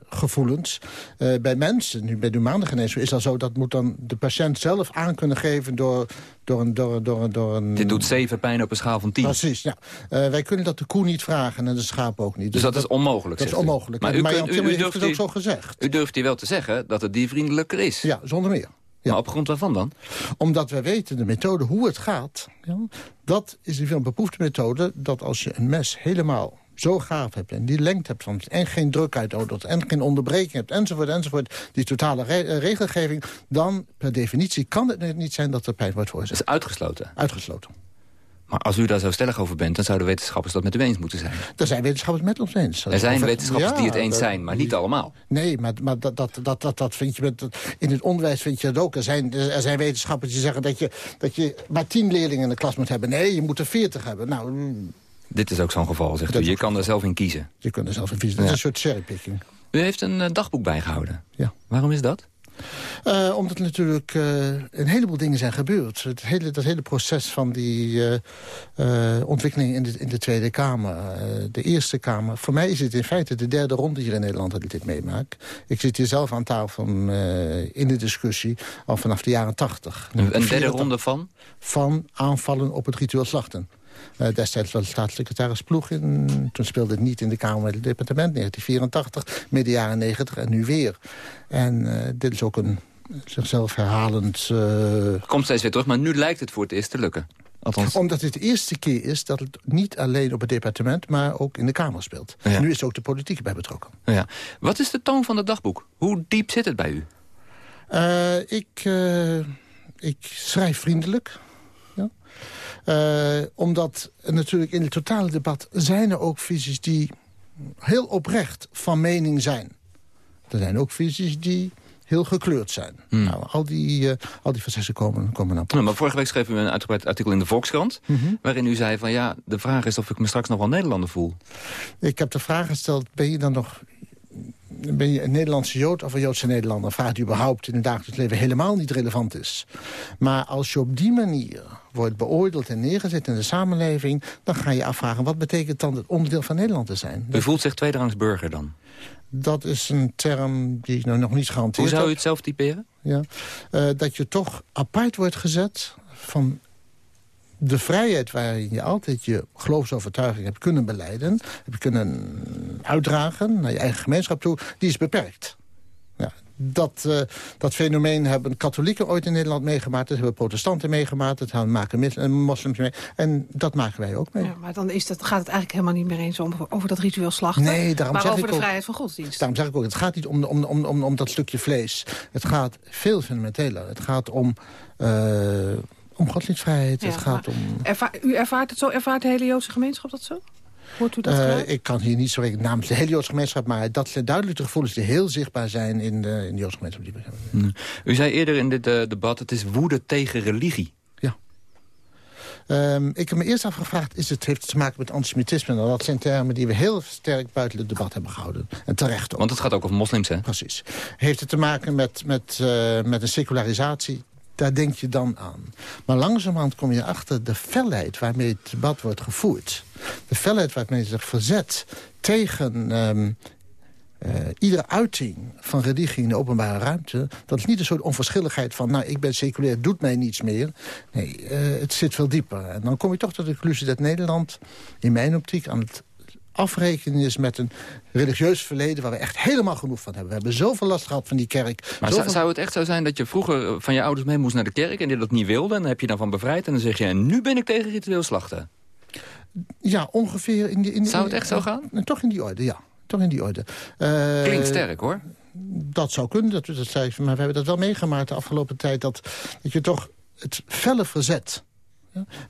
Speaker 14: pijngevoelens eh, bij mensen, nu bij de humane geneeskunde, is dat zo, dat moet dan de patiënt zelf aan kunnen geven door, door een... Door, door, door een
Speaker 9: Dit doet zeven pijn op een schaal van tien.
Speaker 14: Precies, ja. Eh, wij kunnen dat de koe niet vragen en de schaap ook niet.
Speaker 9: Dus dat, is onmogelijk,
Speaker 14: Dat is onmogelijk.
Speaker 9: Maar u, kunt, u, durft
Speaker 14: het ook zo gezegd.
Speaker 9: U durft hier wel te zeggen dat het diervriendelijker is.
Speaker 14: Ja, zonder meer.
Speaker 9: Maar op grond waarvan dan?
Speaker 14: Omdat wij weten de methode hoe het gaat. Ja, dat is een veel beproefde methode. Dat als je een mes helemaal zo gaaf hebt en die lengte hebt van en geen druk uitnodigt en geen onderbreking hebt enzovoort enzovoort die totale re eh, regelgeving dan per definitie kan het niet zijn dat er pijn wordt veroorzaakt.
Speaker 9: Dat is uitgesloten?
Speaker 14: Uitgesloten.
Speaker 9: Maar als u daar zo stellig over bent, dan zouden wetenschappers dat met u eens moeten zijn.
Speaker 14: Er zijn wetenschappers met ons eens.
Speaker 9: Er zijn wetenschappers
Speaker 14: Ja,
Speaker 9: die het eens zijn, maar niet allemaal.
Speaker 14: Nee, maar, maar dat, dat, dat, dat, dat vind je met, in het onderwijs vind je dat ook. Er zijn, er zijn wetenschappers die zeggen dat je, dat je maar tien leerlingen in de klas moet hebben. Nee, je moet er veertig hebben. Nou,
Speaker 9: Dit is ook zo'n geval, zegt u. Je kan er zelf in kiezen.
Speaker 14: je kunt er zelf in kiezen. Dat
Speaker 9: Ja.
Speaker 14: is een soort cherrypicking.
Speaker 9: U heeft een eh, dagboek bijgehouden.
Speaker 14: Ja.
Speaker 9: Waarom is dat?
Speaker 14: Eh, omdat er natuurlijk eh, een heleboel dingen zijn gebeurd. Het hele, dat hele proces van die ontwikkeling in de, in de Tweede Kamer. de Eerste Kamer. Voor mij is het in feite de derde ronde hier in Nederland dat ik dit meemaak. Ik zit hier zelf aan tafel in de discussie al vanaf de jaren tachtig.
Speaker 9: Een, een derde ronde van?
Speaker 14: Van aanvallen op het ritueel slachten. Eh, destijds was staatssecretaris Ploeg in. Toen speelde het niet in de Kamer met het departement. 1984, midden jaren 90 en nu weer. En eh, dit is ook een zichzelf herhalend... eh,
Speaker 9: Komt steeds weer terug, maar nu lijkt het voor het eerst te lukken. Althans,
Speaker 14: omdat het de eerste keer is dat het niet alleen op het departement... maar ook in de Kamer speelt.
Speaker 9: Ja.
Speaker 14: Nu is ook de politiek erbij betrokken.
Speaker 9: ja. Wat is de toon van het dagboek? Hoe diep zit het bij u?
Speaker 14: Ik, ik schrijf vriendelijk. Eh, omdat natuurlijk in het totale debat zijn er ook visies die heel oprecht van mening zijn. Er zijn ook visies die heel gekleurd zijn. Nou, al die, eh, al die facetten komen, komen naar
Speaker 9: Nou, maar vorige week schreef u een uitgebreid artikel in de Volkskrant... waarin u zei van ja, de vraag is of ik me straks nog wel Nederlander voel.
Speaker 14: Ik heb de vraag gesteld, ben je dan nog... Ben je een Nederlandse Jood of een Joodse Nederlander? Vraag die überhaupt in het dagelijks leven helemaal niet relevant is. Maar als je op die manier wordt beoordeeld en neergezet in de samenleving... dan ga je afvragen, wat betekent dan het onderdeel van Nederland te zijn?
Speaker 9: U voelt zich tweederangs burger dan?
Speaker 14: Dat is een term die ik nou nog niet gehanteerd
Speaker 9: Hoe zou u
Speaker 14: heb.
Speaker 9: het zelf typeren?
Speaker 14: Ja. Eh, dat je toch apart wordt gezet van de vrijheid waarin je altijd je geloofsovertuiging hebt kunnen beleiden... heb kunnen uitdragen naar je eigen gemeenschap toe, die is beperkt. Ja, dat, eh, dat fenomeen hebben katholieken ooit in Nederland meegemaakt... dat hebben protestanten meegemaakt, dat hebben- maken eh, moslims mee. En dat maken wij ook mee.
Speaker 12: Ja, maar dan is dat, gaat het eigenlijk helemaal niet meer eens om, over dat ritueel slachten.
Speaker 14: Nee, daarom
Speaker 12: maar
Speaker 14: zeg
Speaker 12: over
Speaker 14: ik
Speaker 12: de
Speaker 14: ook-
Speaker 12: vrijheid van godsdienst.
Speaker 14: Daarom zeg ik ook, het gaat niet om, om, om, om, om dat stukje vlees. Het gaat veel fundamenteler. Het gaat om, eh om godsdienstvrijheid.
Speaker 12: Ja,
Speaker 14: het gaat om...
Speaker 12: erva- u ervaart het zo? Ervaart de hele Joodse gemeenschap dat zo? Hoort u dat
Speaker 14: Eh,
Speaker 12: gelijk?
Speaker 14: ik kan hier niet spreken namens de hele Joodse gemeenschap... maar dat zijn duidelijk de gevoelens die heel zichtbaar zijn in de, in de Joodse gemeenschap. die we hebben.
Speaker 9: U zei eerder in dit eh, debat, het is woede tegen religie.
Speaker 14: Ehm, ik heb me eerst afgevraagd, is het, heeft het te maken met antisemitisme? Nou, dat zijn termen die we heel sterk buiten het debat hebben gehouden. En terecht ook.
Speaker 9: Want het gaat ook over moslims, hè?
Speaker 14: Precies. Heeft het te maken met, met, eh, met een secularisatie? Daar denk je dan aan. Maar langzamerhand kom je achter de felheid waarmee het debat wordt gevoerd. De felheid waarmee zich verzet tegen eh, iedere uiting van religie in de openbare ruimte... dat is niet een soort onverschilligheid van... nou, ik ben seculair, doet mij niets meer. Nee, eh, het zit veel dieper. En dan kom je toch tot de conclusie dat Nederland... in mijn optiek aan het afrekenen is met een religieus verleden... waar we echt helemaal genoeg van hebben. We hebben zoveel last gehad van die kerk.
Speaker 9: Maar
Speaker 14: zoveel-
Speaker 9: zou, het echt zo zijn dat je vroeger van je ouders mee moest naar de kerk... en die dat niet wilde, en dan heb je dan van bevrijd... en dan zeg je, en nu ben ik tegen ritueel slachten.
Speaker 14: Ja, ongeveer in die... In,
Speaker 9: Zou het echt zo gaan?
Speaker 14: Eh, toch in die orde, ja. Toch in die orde. Eh,
Speaker 9: Klinkt sterk, hoor.
Speaker 14: Dat zou kunnen, dat, dat maar we hebben dat wel meegemaakt de afgelopen tijd... dat, dat je toch het felle verzet...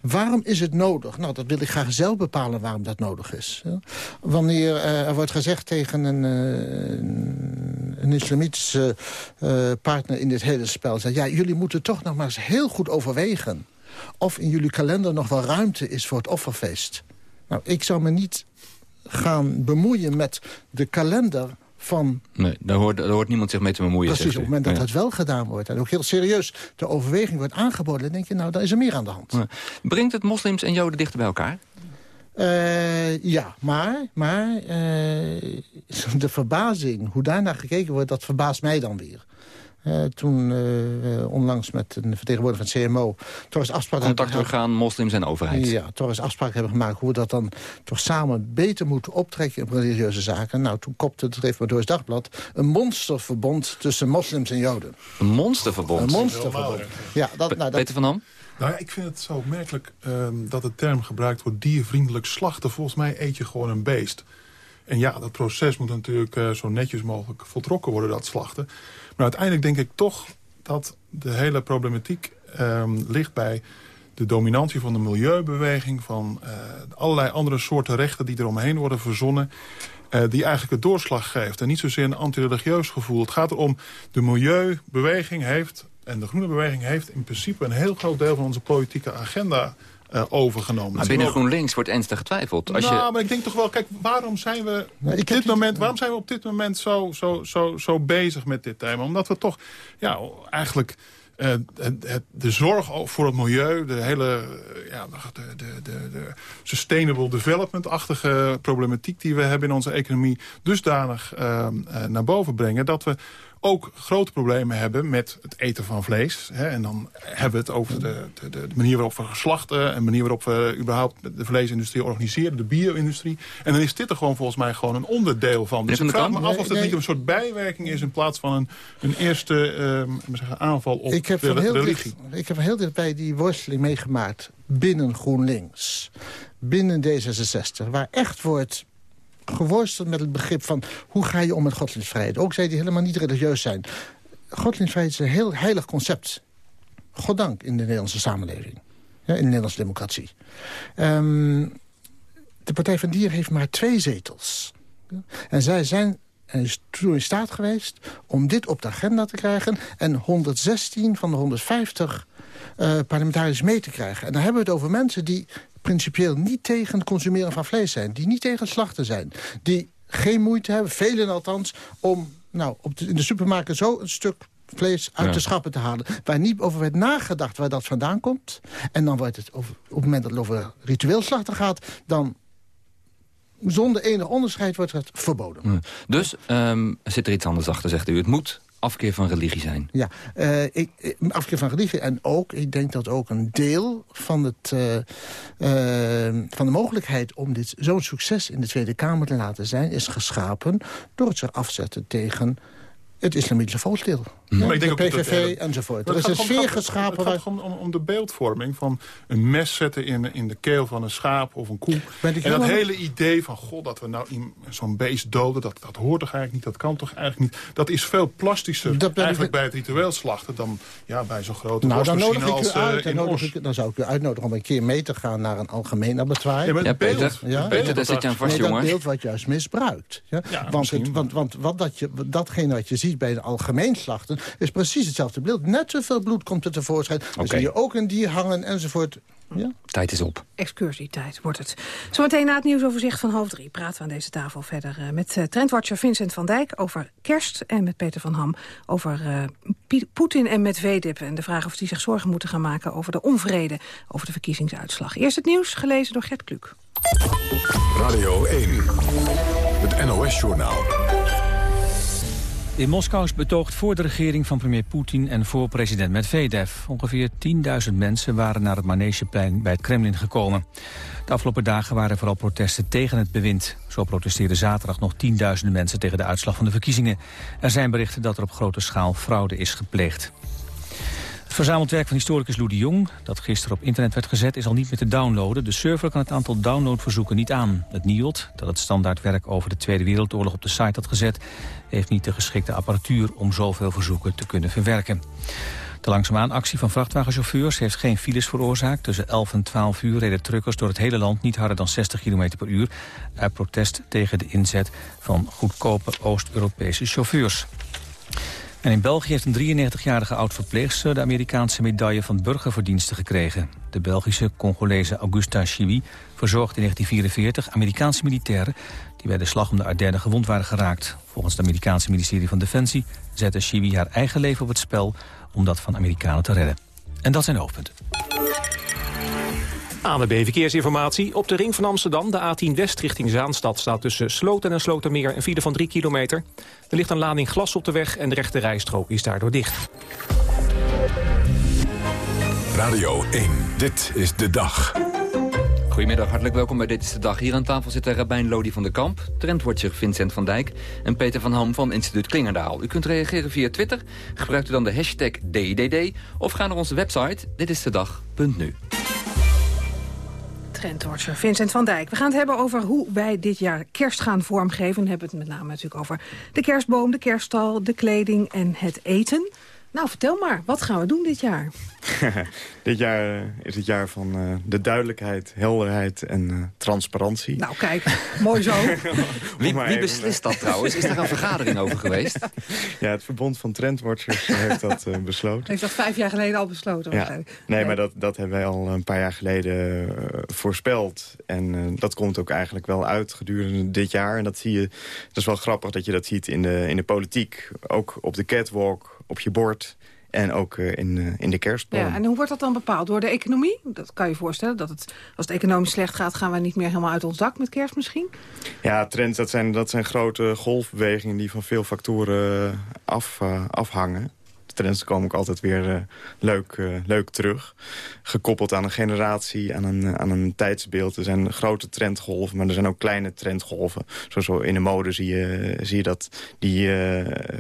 Speaker 14: Waarom is het nodig? Nou, dat wil ik graag zelf bepalen waarom dat nodig is. Wanneer eh, er wordt gezegd tegen een, eh, een, islamitische eh, partner in dit hele spel... Ja, jullie moeten toch nog maar eens heel goed overwegen... of in jullie kalender nog wel ruimte is voor het offerfeest. Nou, ik zou me niet gaan bemoeien met de kalender van
Speaker 9: Nee, daar hoort, daar hoort niemand zich mee te bemoeien,
Speaker 14: Precies, op het moment dat
Speaker 9: Ja.
Speaker 14: het wel gedaan wordt... en ook heel serieus de overweging wordt aangeboden... dan denk je, nou, dan is er meer aan de hand.
Speaker 9: Ja. Brengt het moslims en joden dichter bij elkaar?
Speaker 14: Eh, ja, maar, maar eh, de verbazing, hoe daarnaar gekeken wordt... dat verbaast mij dan weer. Uh, toen uh, onlangs met een vertegenwoordiger van het CMO... toch eens afspraak
Speaker 9: Contactorgaan, moslims en overheid.
Speaker 14: Ja, toch eens afspraak hebben gemaakt... hoe we dat dan toch samen beter moeten optrekken in religieuze zaken. Nou, toen kopte het heeft maar door het dagblad... een monsterverbond tussen moslims en joden.
Speaker 9: Een monsterverbond?
Speaker 14: Een monsterverbond. Ja,
Speaker 9: dat, nou, dat... Peter van Ham?
Speaker 15: Nou ja, ik vind het zo opmerkelijk uh, dat de term gebruikt wordt diervriendelijk slachten. Volgens mij eet je gewoon een beest. En ja, dat proces moet natuurlijk uh, zo netjes mogelijk voltrokken worden, dat slachten. Maar uiteindelijk denk ik toch dat de hele problematiek um, ligt bij de dominantie van de milieubeweging... van uh, allerlei andere soorten rechten die eromheen worden verzonnen... Uh, die eigenlijk het doorslag geeft. En niet zozeer een anti-religieus gevoel. Het gaat erom, de milieubeweging heeft... en de groene beweging heeft in principe een heel groot deel van onze politieke agenda uh, overgenomen.
Speaker 9: Maar binnen GroenLinks wordt ernstig getwijfeld.
Speaker 15: Als nou, maar ik denk toch wel, kijk, waarom zijn we, op, dit moment, waarom zijn we op dit moment zo, zo, zo, zo bezig met dit thema? Omdat we toch ja, eigenlijk... Uh, het, het, de zorg voor het milieu, de hele ja, de, de, de, de sustainable development-achtige problematiek die we hebben in onze economie dusdanig uh, naar boven brengen dat we ook grote problemen hebben met het eten van vlees. Hè, en dan hebben we het over de, de, de, manier waarop we geslachten... en de manier waarop we überhaupt de vleesindustrie organiseren, de bio-industrie. En dan is dit er gewoon volgens mij gewoon een onderdeel van. Dus ik vraag me af of dat niet een soort bijwerking is... in plaats van een, een eerste uh, zeggen, aanval op ik heb de religie.
Speaker 14: ik heb heel dichtbij die worsteling meegemaakt binnen GroenLinks. Binnen D66, waar echt wordt geworsteld met het begrip van... hoe ga je om met godsdienstvrijheid. Ook zij die helemaal niet religieus zijn. Godsdienstvrijheid is een heel heilig concept. Goddank in de Nederlandse samenleving. Ja, in de Nederlandse democratie. Um, de Partij van Dier heeft maar twee zetels. En zij zijn toen in staat geweest om dit op de agenda te krijgen... en 116 van de 150 uh, parlementariërs mee te krijgen. En dan hebben we het over mensen die principieel niet tegen het consumeren van vlees zijn. Die niet tegen slachten zijn. Die geen moeite hebben, velen althans, om nou, op in de supermarkt zo een stuk vlees uit de schappen te halen. Waar niet over werd nagedacht waar dat vandaan komt. En dan wordt het over, op het moment dat het over ritueel slachten gaat... dan zonder enig onderscheid wordt het verboden.
Speaker 9: Dus um, zit er iets anders achter, zegt u. Het moet afkeer van religie zijn.
Speaker 14: Ja, uh, ik, afkeer van religie. En ook, ik denk dat ook een deel van, het, uh, van de mogelijkheid... om dit zo'n succes in de Tweede Kamer te laten zijn... is geschapen door het zich afzetten tegen het islamitische volksdeel. Ja, maar ik denk de ook PVV dat, enzovoort. Er is een sfeer geschapen...
Speaker 15: Het gaat gewoon om, om, de beeldvorming van een mes zetten in, in de keel van een schaap of een koe. En dat hele idee van, god, dat we nou zo'n beest doden... Dat, dat hoort toch eigenlijk niet, dat kan toch eigenlijk niet. Dat is veel plastischer eigenlijk bij het ritueel slachten... dan ja, bij zo'n grote
Speaker 14: nou, dan nodig ik u uit, dan, nodig ik, dan zou ik u uitnodigen om een keer mee te gaan... naar een algemeen abattoir.
Speaker 9: Ja, ja, Peter, ja? Peter, daar zit je aan vast,
Speaker 14: nee, dat beeld wat juist misbruikt. Ja? want, het, want, want wat dat je, datgene wat je ziet bij de algemeen slachten is precies hetzelfde beeld. Net zoveel bloed komt er tevoorschijn. Dan zie je ook een dier hangen enzovoort. Ja?
Speaker 9: Tijd is op.
Speaker 12: Excursietijd wordt het. Zometeen na het nieuwsoverzicht van half drie praten we aan deze tafel verder uh, met uh, trendwatcher Vincent van Dijk over kerst en met Peter van Ham over uh, Poetin en Medvedev en de vraag of die zich zorgen moeten gaan maken over de onvrede over de verkiezingsuitslag. Eerst het nieuws, gelezen door Gert Kluk.
Speaker 1: Radio 1, het NOS-journaal.
Speaker 2: In Moskou is betoogd voor de regering van premier Poetin en voor president Medvedev. Ongeveer 10.000 mensen waren naar het Manegeplein bij het Kremlin gekomen. De afgelopen dagen waren vooral protesten tegen het bewind. Zo protesteerden zaterdag nog tienduizenden mensen tegen de uitslag van de verkiezingen. Er zijn berichten dat er op grote schaal fraude is gepleegd. Het verzameld werk van historicus Lou de Jong, dat gisteren op internet werd gezet, is al niet meer te downloaden. De server kan het aantal downloadverzoeken niet aan. Het NIOD, dat het standaardwerk over de Tweede Wereldoorlog op de site had gezet, heeft niet de geschikte apparatuur om zoveel verzoeken te kunnen verwerken. De langzaamaan actie van vrachtwagenchauffeurs heeft geen files veroorzaakt. Tussen 11 en 12 uur reden truckers door het hele land niet harder dan 60 km per uur... uit protest tegen de inzet van goedkope Oost-Europese chauffeurs. En in België heeft een 93-jarige oud-verpleegster... de Amerikaanse medaille van burgerverdiensten gekregen. De Belgische Congolese Augusta Chiwi verzorgde in 1944 Amerikaanse militairen... die bij de slag om de Ardennen gewond waren geraakt. Volgens het Amerikaanse ministerie van Defensie zette Chiwi haar eigen leven op het spel... om dat van Amerikanen te redden. En dat zijn de hoofdpunten.
Speaker 22: ANWB Verkeersinformatie. Op de ring van Amsterdam, de A10 West richting Zaanstad... staat tussen Sloten en Slotermeer een file van 3 kilometer. Er ligt een lading glas op de weg en de rechte rijstrook is daardoor dicht.
Speaker 1: Radio 1, dit is de dag.
Speaker 9: Goedemiddag, hartelijk welkom bij Dit is de Dag. Hier aan tafel zitten Rabijn Lodi van der Kamp, trendwatcher Vincent van Dijk... en Peter van Ham van Instituut Klingendaal. U kunt reageren via Twitter, gebruikt u dan de hashtag DIDD... of ga naar onze website ditistedag.nu.
Speaker 12: Trendwatcher Vincent van Dijk. We gaan het hebben over hoe wij dit jaar kerst gaan vormgeven. We hebben het met name natuurlijk over de kerstboom, de kerststal, de kleding en het eten. Nou, vertel maar, wat gaan we doen dit jaar?
Speaker 11: Dit jaar eh, is het jaar van uh, de duidelijkheid, helderheid en uh, transparantie.
Speaker 12: Nou kijk, mooi zo.
Speaker 9: wie, wie beslist dat trouwens? Is daar een vergadering over geweest?
Speaker 11: Ja, het Verbond van Trendwatchers heeft dat besloten.
Speaker 12: Heeft dat vijf jaar geleden al besloten?
Speaker 11: Ja. Nee, nee, maar dat, dat hebben wij al een paar jaar geleden voorspeld. En dat komt ook eigenlijk wel uit gedurende dit jaar. En dat zie je, dat is wel grappig dat je dat ziet in de, in de politiek. Ook op de catwalk, op je bord... En ook uh, in, uh, in de kerstboom.
Speaker 12: Ja, en hoe wordt dat dan bepaald? Door de economie? Dat kan je voorstellen. Dat het, als het economisch slecht gaat, gaan we niet meer helemaal uit ons dak met kerst misschien?
Speaker 11: Ja, trends, dat zijn, dat zijn grote golfbewegingen die van veel factoren af, uh, afhangen trends komen ook altijd weer uh, leuk, uh, leuk terug. Gekoppeld aan een generatie, aan een, aan een tijdsbeeld. Er zijn grote trendgolven, maar er zijn ook kleine trendgolven. Zoals in de mode zie je, zie je dat die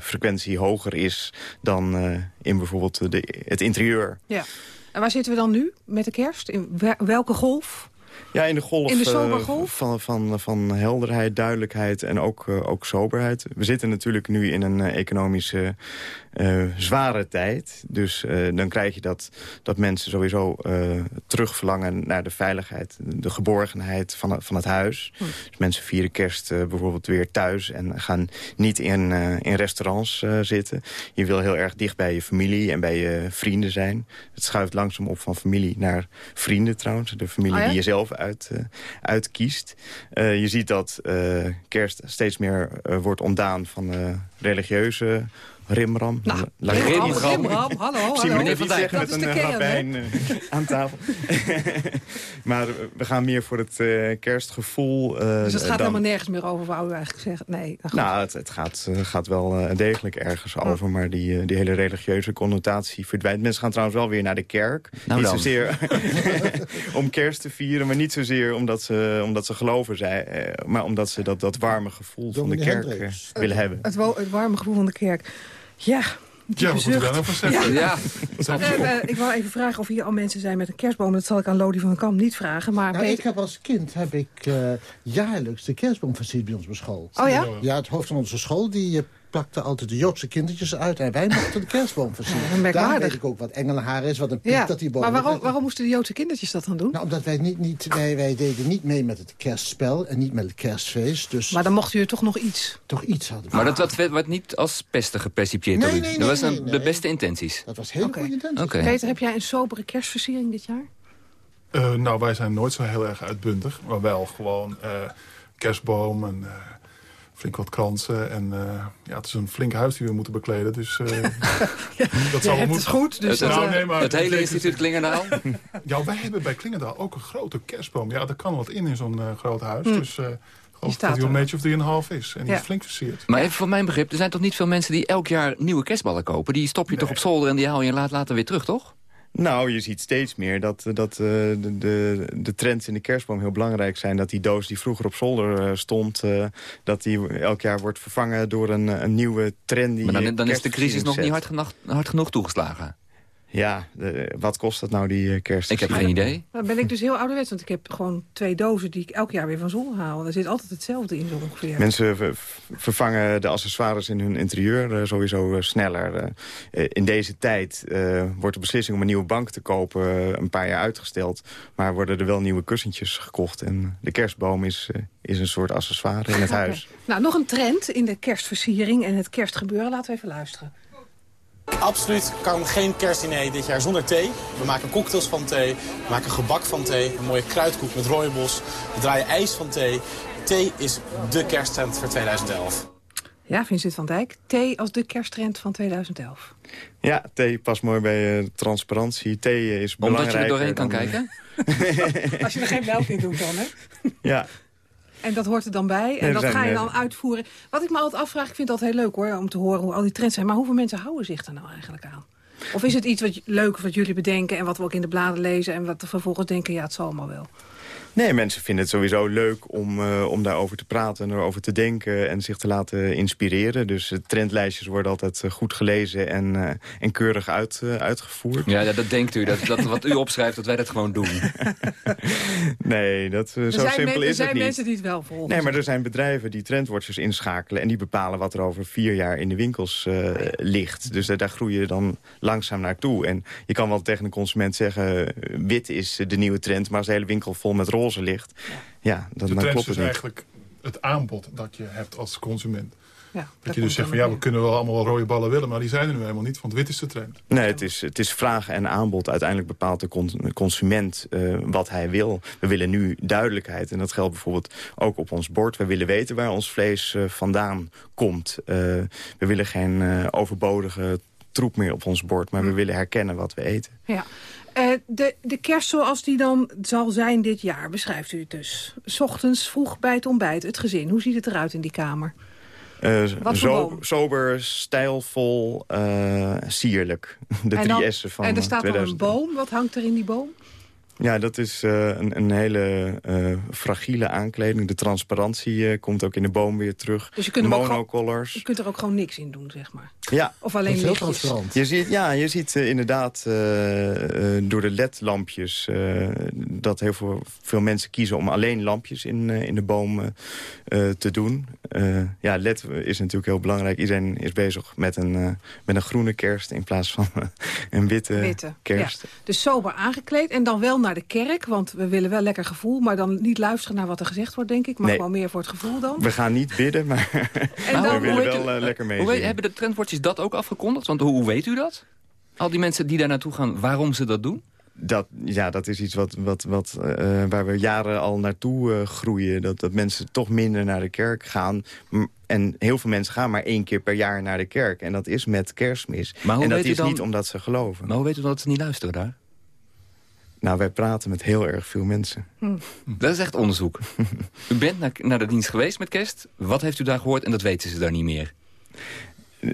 Speaker 11: frequentie hoger is dan in bijvoorbeeld de, het interieur.
Speaker 12: Ja. En waar zitten we dan nu met de kerst? In welke golf?
Speaker 11: Ja, in de golf,
Speaker 12: in de sobergolf?
Speaker 11: van, van, van helderheid, duidelijkheid en ook, uh, ook soberheid. We zitten natuurlijk nu in een uh, economische uh, zware tijd. Dus dan krijg je dat, dat mensen sowieso terugverlangen naar de veiligheid, de geborgenheid van, het, van het huis. Hm. Dus mensen vieren kerst bijvoorbeeld weer thuis en gaan niet in, in restaurants zitten. Je wil heel erg dicht bij je familie en bij je vrienden zijn. Het schuift langzaam op van familie naar vrienden trouwens. De familie
Speaker 12: oh ja?
Speaker 11: die je zelf uit, uh, uitkiest. Uh, je ziet dat uh, kerst steeds meer wordt ontdaan van religieuze rimram.
Speaker 12: Nou, rimram, rimram, hallo, hallo.
Speaker 11: Meneer Van Dijk,
Speaker 12: dat is de
Speaker 11: kern, uh, aan tafel. maar we gaan meer voor het uh, kerstgevoel. Uh,
Speaker 12: dus het gaat
Speaker 11: dan...
Speaker 12: helemaal nergens meer over, wou u eigenlijk zeggen? Nee.
Speaker 11: Nou, het, het gaat, gaat wel degelijk ergens oh. over, maar die, die hele religieuze connotatie verdwijnt. Mensen gaan trouwens wel weer naar de kerk.
Speaker 9: Nou
Speaker 11: niet
Speaker 9: dan.
Speaker 11: zozeer om kerst te vieren, maar niet zozeer omdat ze, omdat ze geloven zijn, maar omdat ze dat, dat warme gevoel van de kerk willen hebben.
Speaker 12: Het, het warme gevoel van de kerk. Ja,
Speaker 15: ja, wat moet ik daar nou van zeggen?
Speaker 9: Ja.
Speaker 12: Uh, ik wou even vragen of hier al mensen zijn met een kerstboom. Dat zal ik aan Lodi van den Kamp niet vragen. Maar
Speaker 14: nou,
Speaker 12: Peter...
Speaker 14: Ik heb als kind heb ik, uh, jaarlijks de kerstboom versierd bij ons op school.
Speaker 12: Oh ja?
Speaker 14: Ja, het hoofd van onze school die plakte altijd de Joodse kindertjes uit... en wij mochten de kerstboom versieren.
Speaker 12: Ja,
Speaker 14: Daar weet ik ook wat engelenhaar is, wat een piek
Speaker 12: ja,
Speaker 14: dat die boom...
Speaker 12: Maar waarom, waarom moesten de Joodse kindertjes dat dan doen?
Speaker 14: Nou, omdat wij, niet, niet, wij, wij deden niet mee met het kerstspel en niet met het kerstfeest. Dus
Speaker 12: maar dan mochten jullie toch nog iets?
Speaker 14: Toch iets hadden we.
Speaker 9: Maar dat werd, werd niet als pesten gepercipieerd
Speaker 14: nee,
Speaker 9: door u?
Speaker 14: nee, nee,
Speaker 9: dat was
Speaker 14: nee,
Speaker 9: een,
Speaker 14: nee.
Speaker 9: de beste intenties?
Speaker 14: Dat was heel
Speaker 12: okay.
Speaker 14: goede intenties.
Speaker 9: Okay.
Speaker 12: Peter, heb jij een sobere kerstversiering dit jaar?
Speaker 15: Uh, nou, wij zijn nooit zo heel erg uitbundig. Maar wel gewoon uh, kerstboom en... Uh, flink wat kransen. En uh, ja, het is een flink huis die we moeten bekleden. Dus uh,
Speaker 12: ja,
Speaker 15: dat zal
Speaker 12: het
Speaker 15: moeten.
Speaker 12: is goed. Dus
Speaker 9: het, nee, maar het hele instituut Klingendaal?
Speaker 15: ja, wij hebben bij Klingendaal ook een grote kerstboom. Ja, er kan wat in in zo'n uh, groot huis. Mm. Dus geloof dat hij een beetje of drieënhalf is. En die
Speaker 12: ja.
Speaker 15: is flink versierd.
Speaker 9: Maar even voor mijn begrip, er zijn toch niet veel mensen die elk jaar nieuwe kerstballen kopen? Die stop je nee. toch op zolder en die haal je laat later weer terug, toch?
Speaker 11: Nou, je ziet steeds meer dat, dat uh, de, de, de trends in de kerstboom heel belangrijk zijn. Dat die doos die vroeger op zolder uh, stond... Uh, dat die elk jaar wordt vervangen door een, een nieuwe trendy
Speaker 9: Maar dan, dan is de crisis nog niet hard, genoeg, hard genoeg toegeslagen.
Speaker 11: Ja, de, wat kost dat nou, die kerst?
Speaker 9: Ik heb geen idee.
Speaker 12: Dan ben ik dus heel ouderwets, want ik heb gewoon twee dozen... die ik elk jaar weer van zolder haal. Er zit altijd hetzelfde in zo ongeveer.
Speaker 11: Mensen ver, vervangen de accessoires in hun interieur uh, sowieso uh, sneller. Uh, in deze tijd wordt de beslissing om een nieuwe bank te kopen... een paar jaar uitgesteld. Maar worden er wel nieuwe kussentjes gekocht. En de kerstboom is, is een soort accessoire in het okay. huis.
Speaker 12: Nou, nog een trend in de kerstversiering en het kerstgebeuren. Laten we even luisteren.
Speaker 23: Absoluut kan geen kerstdiner dit jaar zonder thee. We maken cocktails van thee, we maken gebak van thee, een mooie kruidkoek met rooibos. We draaien ijs van thee. Thee is de kersttrend voor 2011.
Speaker 12: Ja, Vincent van Dijk. Thee als de kersttrend van 2011.
Speaker 11: Ja, thee past mooi bij uh, transparantie. Thee is
Speaker 9: Omdat
Speaker 11: belangrijk.
Speaker 9: je er doorheen kan kijken?
Speaker 12: Als je er geen melk in doet dan, hè?
Speaker 11: Ja.
Speaker 12: En dat hoort er dan bij. En dat ga je dan uitvoeren. Wat ik me altijd afvraag, ik vind dat heel leuk hoor, om te horen hoe al die trends zijn. Maar hoeveel mensen houden zich er nou eigenlijk aan? Of is het iets wat leuk wat jullie bedenken en wat we ook in de bladen lezen... en wat we vervolgens denken, ja, het zal allemaal wel.
Speaker 11: Nee, mensen vinden het sowieso leuk om, uh, om daarover te praten en erover te denken en zich te laten inspireren. Dus uh, trendlijstjes worden altijd uh, goed gelezen en, en keurig uit, uitgevoerd.
Speaker 9: Ja, dat, dat denkt u. Dat, dat wat u opschrijft, dat wij dat gewoon doen.
Speaker 11: nee, dat, zo simpel is het niet.
Speaker 12: Er zijn mensen die het wel volgen.
Speaker 11: Nee, maar er zijn bedrijven die trendwatchers inschakelen en die bepalen wat er over vier jaar in de winkels ligt. Dus daar groei je dan langzaam naartoe. En je kan wel tegen een consument zeggen, wit is de nieuwe trend, maar als de hele winkel vol met roze ligt. Ja, ja dan,
Speaker 15: trend
Speaker 11: klopt
Speaker 15: is
Speaker 11: het niet.
Speaker 15: eigenlijk het aanbod dat je hebt als consument.
Speaker 12: Ja,
Speaker 15: dat je dus zegt van ja, we kunnen wel allemaal wel rode ballen willen... maar die zijn er nu helemaal niet, want wit is de trend.
Speaker 11: Nee, het is, het is vraag en aanbod. Uiteindelijk bepaalt de con consument uh, wat hij wil. We willen nu duidelijkheid. En dat geldt bijvoorbeeld ook op ons bord. We willen weten waar ons vlees uh, vandaan komt. Uh, we willen geen overbodige troep meer op ons bord... maar we willen herkennen wat we eten.
Speaker 12: Ja. Uh, de, de kerst zoals die dan zal zijn dit jaar, beschrijft u het dus. S ochtends vroeg bij het ontbijt, het gezin. Hoe ziet het eruit in die kamer?
Speaker 11: Uh, zo, sober, stijlvol, uh, sierlijk. De
Speaker 12: en
Speaker 11: drie
Speaker 12: dan,
Speaker 11: S'en van
Speaker 12: En er staat
Speaker 11: 2000.
Speaker 12: dan een boom. Wat hangt er in die boom?
Speaker 11: Ja, dat is uh, een, een, hele uh, fragiele aankleding. De transparantie uh, komt ook in de boom weer terug.
Speaker 12: Dus je kunt,
Speaker 11: Monocolors.
Speaker 12: je kunt er ook gewoon niks in doen, zeg maar.
Speaker 11: Ja.
Speaker 12: Of alleen lichtjes.
Speaker 11: Je ziet, ja, je ziet inderdaad door de ledlampjes... dat heel veel, veel mensen kiezen om alleen lampjes in, in de boom te doen. ja, led is natuurlijk heel belangrijk. Iedereen is bezig met een, met een groene kerst... in plaats van een witte,
Speaker 12: witte
Speaker 11: kerst.
Speaker 12: Ja. Dus sober aangekleed en dan wel naar de kerk, want we willen wel lekker gevoel... maar dan niet luisteren naar wat er gezegd wordt, denk ik. Maar
Speaker 11: nee.
Speaker 12: gewoon meer voor het gevoel dan.
Speaker 11: We gaan niet bidden, maar,
Speaker 12: en dan,
Speaker 11: we willen wel uh, lekker mee.
Speaker 9: Hoe weet, hebben de trendwatches dat ook afgekondigd? Want hoe, hoe weet u dat? Al die mensen die daar naartoe gaan, waarom ze dat doen?
Speaker 11: Dat, ja, dat is iets wat, wat, wat, uh, waar we jaren al naartoe uh, groeien. Dat, dat mensen toch minder naar de kerk gaan. En heel veel mensen gaan maar één keer per jaar naar de kerk. En dat is met kerstmis. en dat is
Speaker 9: dan...
Speaker 11: niet omdat ze geloven.
Speaker 9: Maar hoe weet u dat ze niet luisteren daar?
Speaker 11: Nou, wij praten met heel erg veel mensen.
Speaker 12: Hm.
Speaker 9: Dat is echt onderzoek. u bent naar, naar de dienst geweest met kerst. Wat heeft u daar gehoord en dat weten ze daar niet meer?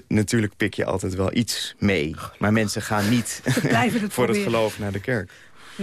Speaker 11: Natuurlijk pik je altijd wel iets mee. Maar mensen gaan niet
Speaker 12: het
Speaker 11: voor
Speaker 12: proberen.
Speaker 11: het geloof naar de kerk.
Speaker 12: Hm.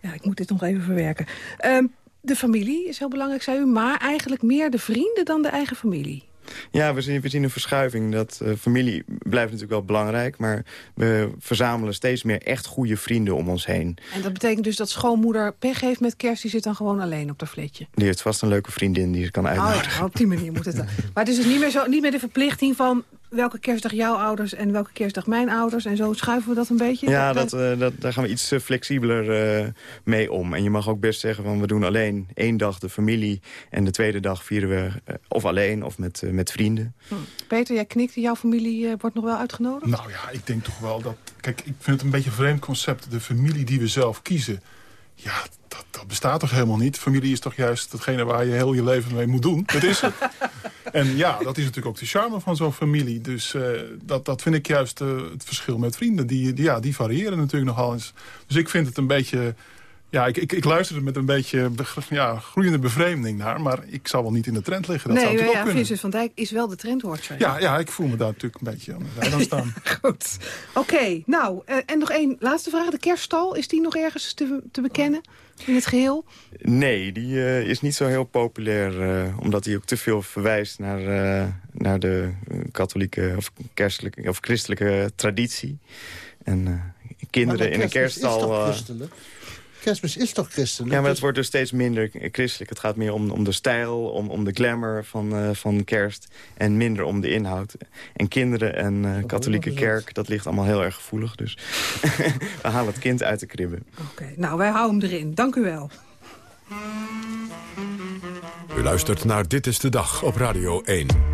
Speaker 12: Ja, ik moet dit nog even verwerken. Um, de familie is heel belangrijk, zei u. Maar eigenlijk meer de vrienden dan de eigen familie.
Speaker 11: Ja, we zien, we zien een verschuiving. Dat uh, familie blijft natuurlijk wel belangrijk... maar we verzamelen steeds meer echt goede vrienden om ons heen.
Speaker 12: En dat betekent dus dat schoonmoeder pech heeft met kerst... die zit dan gewoon alleen op dat fletje?
Speaker 11: Die heeft vast een leuke vriendin die ze kan uitnodigen.
Speaker 12: Oh ja, op die manier moet het dan. Maar het is dus niet meer, zo, niet meer de verplichting van... welke kerstdag jouw ouders en welke kerstdag mijn ouders... en zo schuiven we dat een beetje?
Speaker 11: Ja, dat, uh, dat, daar gaan we iets uh, flexibeler uh, mee om. En je mag ook best zeggen van we doen alleen één dag de familie... en de tweede dag vieren we of alleen of met, met vrienden.
Speaker 12: Hm. Peter, jij knikt, jouw familie wordt nog wel uitgenodigd?
Speaker 15: Nou ja, ik denk toch wel dat... Kijk, ik vind het een beetje een vreemd concept. De familie die we zelf kiezen... Ja, dat, dat, bestaat toch helemaal niet? Familie is toch juist datgene waar je heel je leven mee moet doen? Dat is het. en ja, dat is natuurlijk ook de charme van zo'n familie. Dus uh, dat, dat vind ik juist uh, het verschil met vrienden. Die, die, ja, die variëren natuurlijk nogal eens. Dus ik vind het een beetje... Ja, ik, ik, ik luister er met een beetje ja, groeiende bevreemding naar. Maar ik zal wel niet in de trend liggen. Dat
Speaker 12: nee,
Speaker 15: zou ook
Speaker 12: ja,
Speaker 15: kunnen.
Speaker 12: Vincent van Dijk is wel de trendwatcher.
Speaker 15: Ja, ja, ik voel me daar natuurlijk een beetje aan dan staan.
Speaker 12: Goed. Oké, okay, nou, uh, en nog één laatste vraag. De kerststal, is die nog ergens te, te bekennen in het geheel?
Speaker 11: Nee, die uh, is niet zo heel populair. Uh, omdat die ook te veel verwijst naar, naar de katholieke of, kerstelijke, of christelijke traditie. En kinderen in een kerststal...
Speaker 14: Kerstmis is toch christelijk?
Speaker 11: Ja, maar het wordt dus steeds minder christelijk. Het gaat meer om, om de stijl, om, om de glamour van, uh, van kerst... en minder om de inhoud. En kinderen en uh, katholieke kerk, dat ligt allemaal heel erg gevoelig. Dus we halen het kind uit de kribben.
Speaker 12: Oké, okay, nou, wij houden hem erin. Dank u wel.
Speaker 1: U luistert naar Dit is de Dag op Radio 1.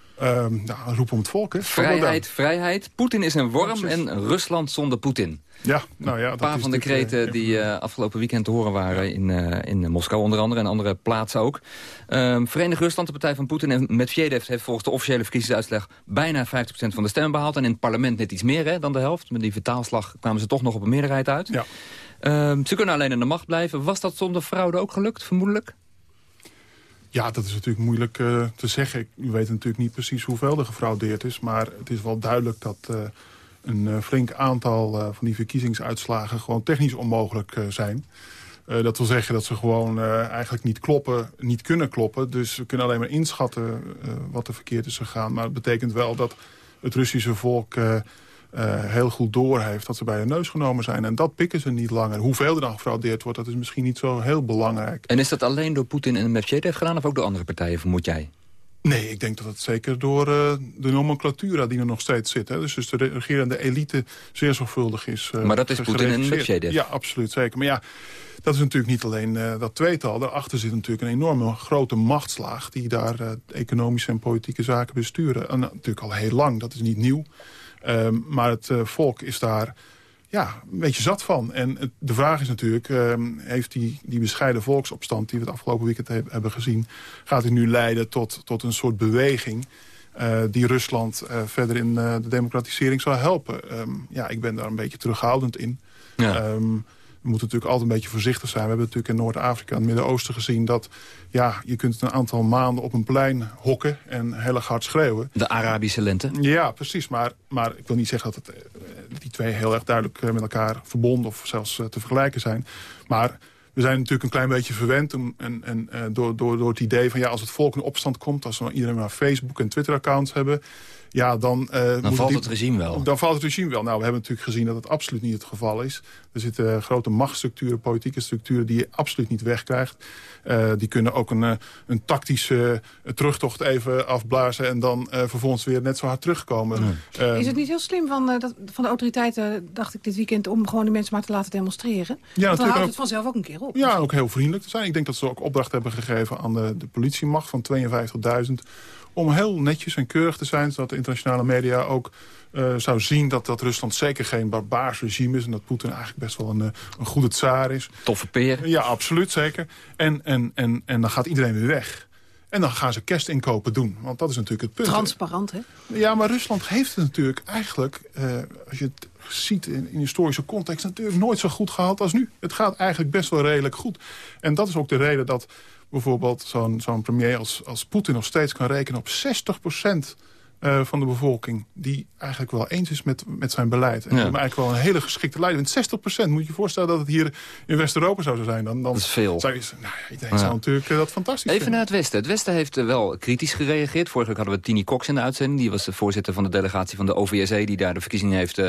Speaker 15: ehm, nou, roep om het volk, hè.
Speaker 9: Vrijheid, vrijheid. Poetin is een worm en Rusland zonder Poetin.
Speaker 15: Ja, nou ja,
Speaker 9: Een
Speaker 15: dat
Speaker 9: paar
Speaker 15: is
Speaker 9: van de
Speaker 15: natuurlijk,
Speaker 9: kreten
Speaker 15: eh,
Speaker 9: die eh, afgelopen weekend te horen waren in, eh, in Moskou onder andere en andere plaatsen ook. Ehm Verenigd Rusland, de partij van Poetin en Medvedev heeft volgens de officiële verkiezingsuitslag bijna 50% van de stemmen behaald. En in het parlement net iets meer hè, dan de helft. Met die vertaalslag kwamen ze toch nog op een meerderheid uit.
Speaker 15: Ja.
Speaker 9: Ehm, ze kunnen alleen in de macht blijven. Was dat zonder fraude ook gelukt, vermoedelijk?
Speaker 15: Ja, dat is natuurlijk moeilijk eh, te zeggen. U weet natuurlijk niet precies hoeveel er gefraudeerd is. Maar het is wel duidelijk dat eh, een eh, flink aantal van die verkiezingsuitslagen... gewoon technisch onmogelijk zijn. Dat wil zeggen dat ze gewoon eigenlijk niet kloppen, niet kunnen kloppen. Dus we kunnen alleen maar inschatten wat er verkeerd is gegaan. Maar het betekent wel dat het Russische volk... eh, eh, heel goed doorheeft dat ze bij de neus genomen zijn. En dat pikken ze niet langer. Hoeveel er dan gefraudeerd wordt, dat is misschien niet zo heel belangrijk.
Speaker 9: En is dat alleen door Poetin en Medvedev gedaan of ook door andere partijen, vermoed jij?
Speaker 15: Nee, ik denk dat het zeker door eh, de nomenclatura die er nog steeds zit. Hè. Dus, dus de regerende elite zeer zorgvuldig is uh,
Speaker 9: Maar dat is Poetin en. Medvedev?
Speaker 15: Ja, absoluut, zeker. Maar ja, dat is natuurlijk niet alleen uh, dat tweetal. Daarachter zit natuurlijk een enorme grote machtslaag... die daar economische en politieke zaken besturen. En natuurlijk al heel lang, dat is niet nieuw. Um, maar het uh, volk is daar ja, een beetje zat van. En het, de vraag is natuurlijk, uh, heeft die, die bescheiden volksopstand... die we het afgelopen weekend he hebben gezien... gaat die nu leiden tot, tot een soort beweging... Uh, die Rusland uh, verder in de democratisering zal helpen. Um, ja, ik ben daar een beetje terughoudend in.
Speaker 9: Ja.
Speaker 15: Um, we moeten natuurlijk altijd een beetje voorzichtig zijn. We hebben natuurlijk in Noord-Afrika en het Midden-Oosten gezien... dat ja, je kunt een aantal maanden op een plein hokken en heel erg hard schreeuwen.
Speaker 9: De Arabische lente?
Speaker 15: Ja, precies. Maar, maar ik wil niet zeggen dat het, die twee heel erg duidelijk met elkaar verbonden... of zelfs te vergelijken zijn. Maar we zijn natuurlijk een klein beetje verwend en, en, en, door, door, door het idee van... ja, als het volk in opstand komt, als we iedereen maar Facebook- en Twitter-accounts hebben... Ja, dan, uh,
Speaker 9: dan valt
Speaker 15: die,
Speaker 9: het regime wel.
Speaker 15: Dan valt het regime wel. Nou, we hebben natuurlijk gezien dat het absoluut niet het geval is. Er zitten grote machtsstructuren, politieke structuren... die je absoluut niet wegkrijgt. Uh, die kunnen ook een, een tactische terugtocht even afblazen... en dan uh, vervolgens weer net zo hard terugkomen.
Speaker 12: Nee. is het niet heel slim van, dat, van de autoriteiten, dacht ik dit weekend... om gewoon die mensen maar te laten demonstreren? Ja, Want dan houdt het vanzelf ook een keer op.
Speaker 15: Ja, ook heel vriendelijk te zijn. Ik denk dat ze ook opdracht hebben gegeven aan de, de politiemacht van 52.000 om heel netjes en keurig te zijn... zodat de internationale media ook uh, zou zien dat, dat Rusland zeker geen barbaars regime is... en dat Poetin eigenlijk best wel een, een goede tsaar is.
Speaker 9: Toffe peer.
Speaker 15: Ja, absoluut, zeker. En, en, en, en dan gaat iedereen weer weg. En dan gaan ze kerstinkopen doen. Want dat is natuurlijk het punt.
Speaker 12: Transparant, hè?
Speaker 15: Ja, maar Rusland heeft het natuurlijk eigenlijk... Uh, als je het ziet in, in historische context... natuurlijk nooit zo goed gehad als nu. Het gaat eigenlijk best wel redelijk goed. En dat is ook de reden dat bijvoorbeeld zo'n zo'n premier als, als Poetin nog steeds kan rekenen op 60% uh, van de bevolking... die eigenlijk wel eens is met, met zijn beleid. En ja. eigenlijk wel een hele geschikte leider. 60% moet je je voorstellen dat het hier in West-Europa zou zijn. Dan, dan
Speaker 9: dat is veel.
Speaker 15: Zou je, nou, iedereen ja. zou natuurlijk uh, dat fantastisch
Speaker 9: Even
Speaker 15: vinden.
Speaker 9: naar het Westen. Het Westen heeft uh, wel kritisch gereageerd. Vorige week hadden we Tini Cox in de uitzending. Die was de voorzitter van de delegatie van de OVSE... die daar de verkiezingen heeft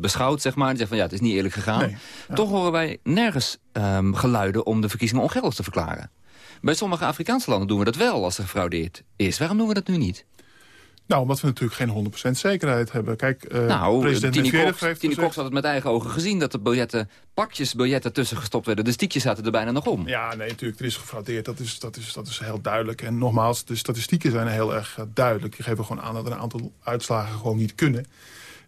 Speaker 9: beschouwd, zeg maar. Die zegt van ja, het is niet eerlijk gegaan. Nee. Toch horen wij nergens um, geluiden om de verkiezingen ongeldig te verklaren. Bij sommige Afrikaanse landen doen we dat wel als er gefraudeerd is. Waarom doen we dat nu niet?
Speaker 15: Nou, omdat we natuurlijk geen 100% zekerheid hebben. Kijk, eh,
Speaker 9: nou,
Speaker 15: president
Speaker 9: Tini Cox,
Speaker 15: heeft
Speaker 9: Tini Cox had het met eigen ogen gezien... dat de biljetten, pakjes biljetten tussen gestopt werden. De stiekjes zaten er bijna nog om.
Speaker 15: Ja, nee, natuurlijk, er is gefraudeerd. Dat is, dat, is, dat is heel duidelijk. En nogmaals, de statistieken zijn heel erg eh, duidelijk. Die geven gewoon aan dat er een aantal uitslagen gewoon niet kunnen.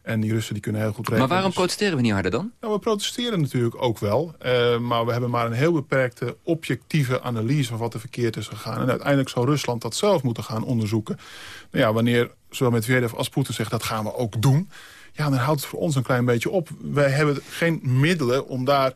Speaker 15: En die Russen die kunnen heel goed rekenen.
Speaker 9: Maar waarom
Speaker 15: Dus-
Speaker 9: protesteren we niet harder dan?
Speaker 15: Nou, we protesteren natuurlijk ook wel. eh, maar we hebben maar een heel beperkte objectieve analyse van wat er verkeerd is gegaan. En uiteindelijk zal Rusland dat zelf moeten gaan onderzoeken. Nou ja, wanneer zowel Medvedev als Poetin zegt dat gaan we ook doen. Ja, dan houdt het voor ons een klein beetje op. Wij hebben geen middelen om daar,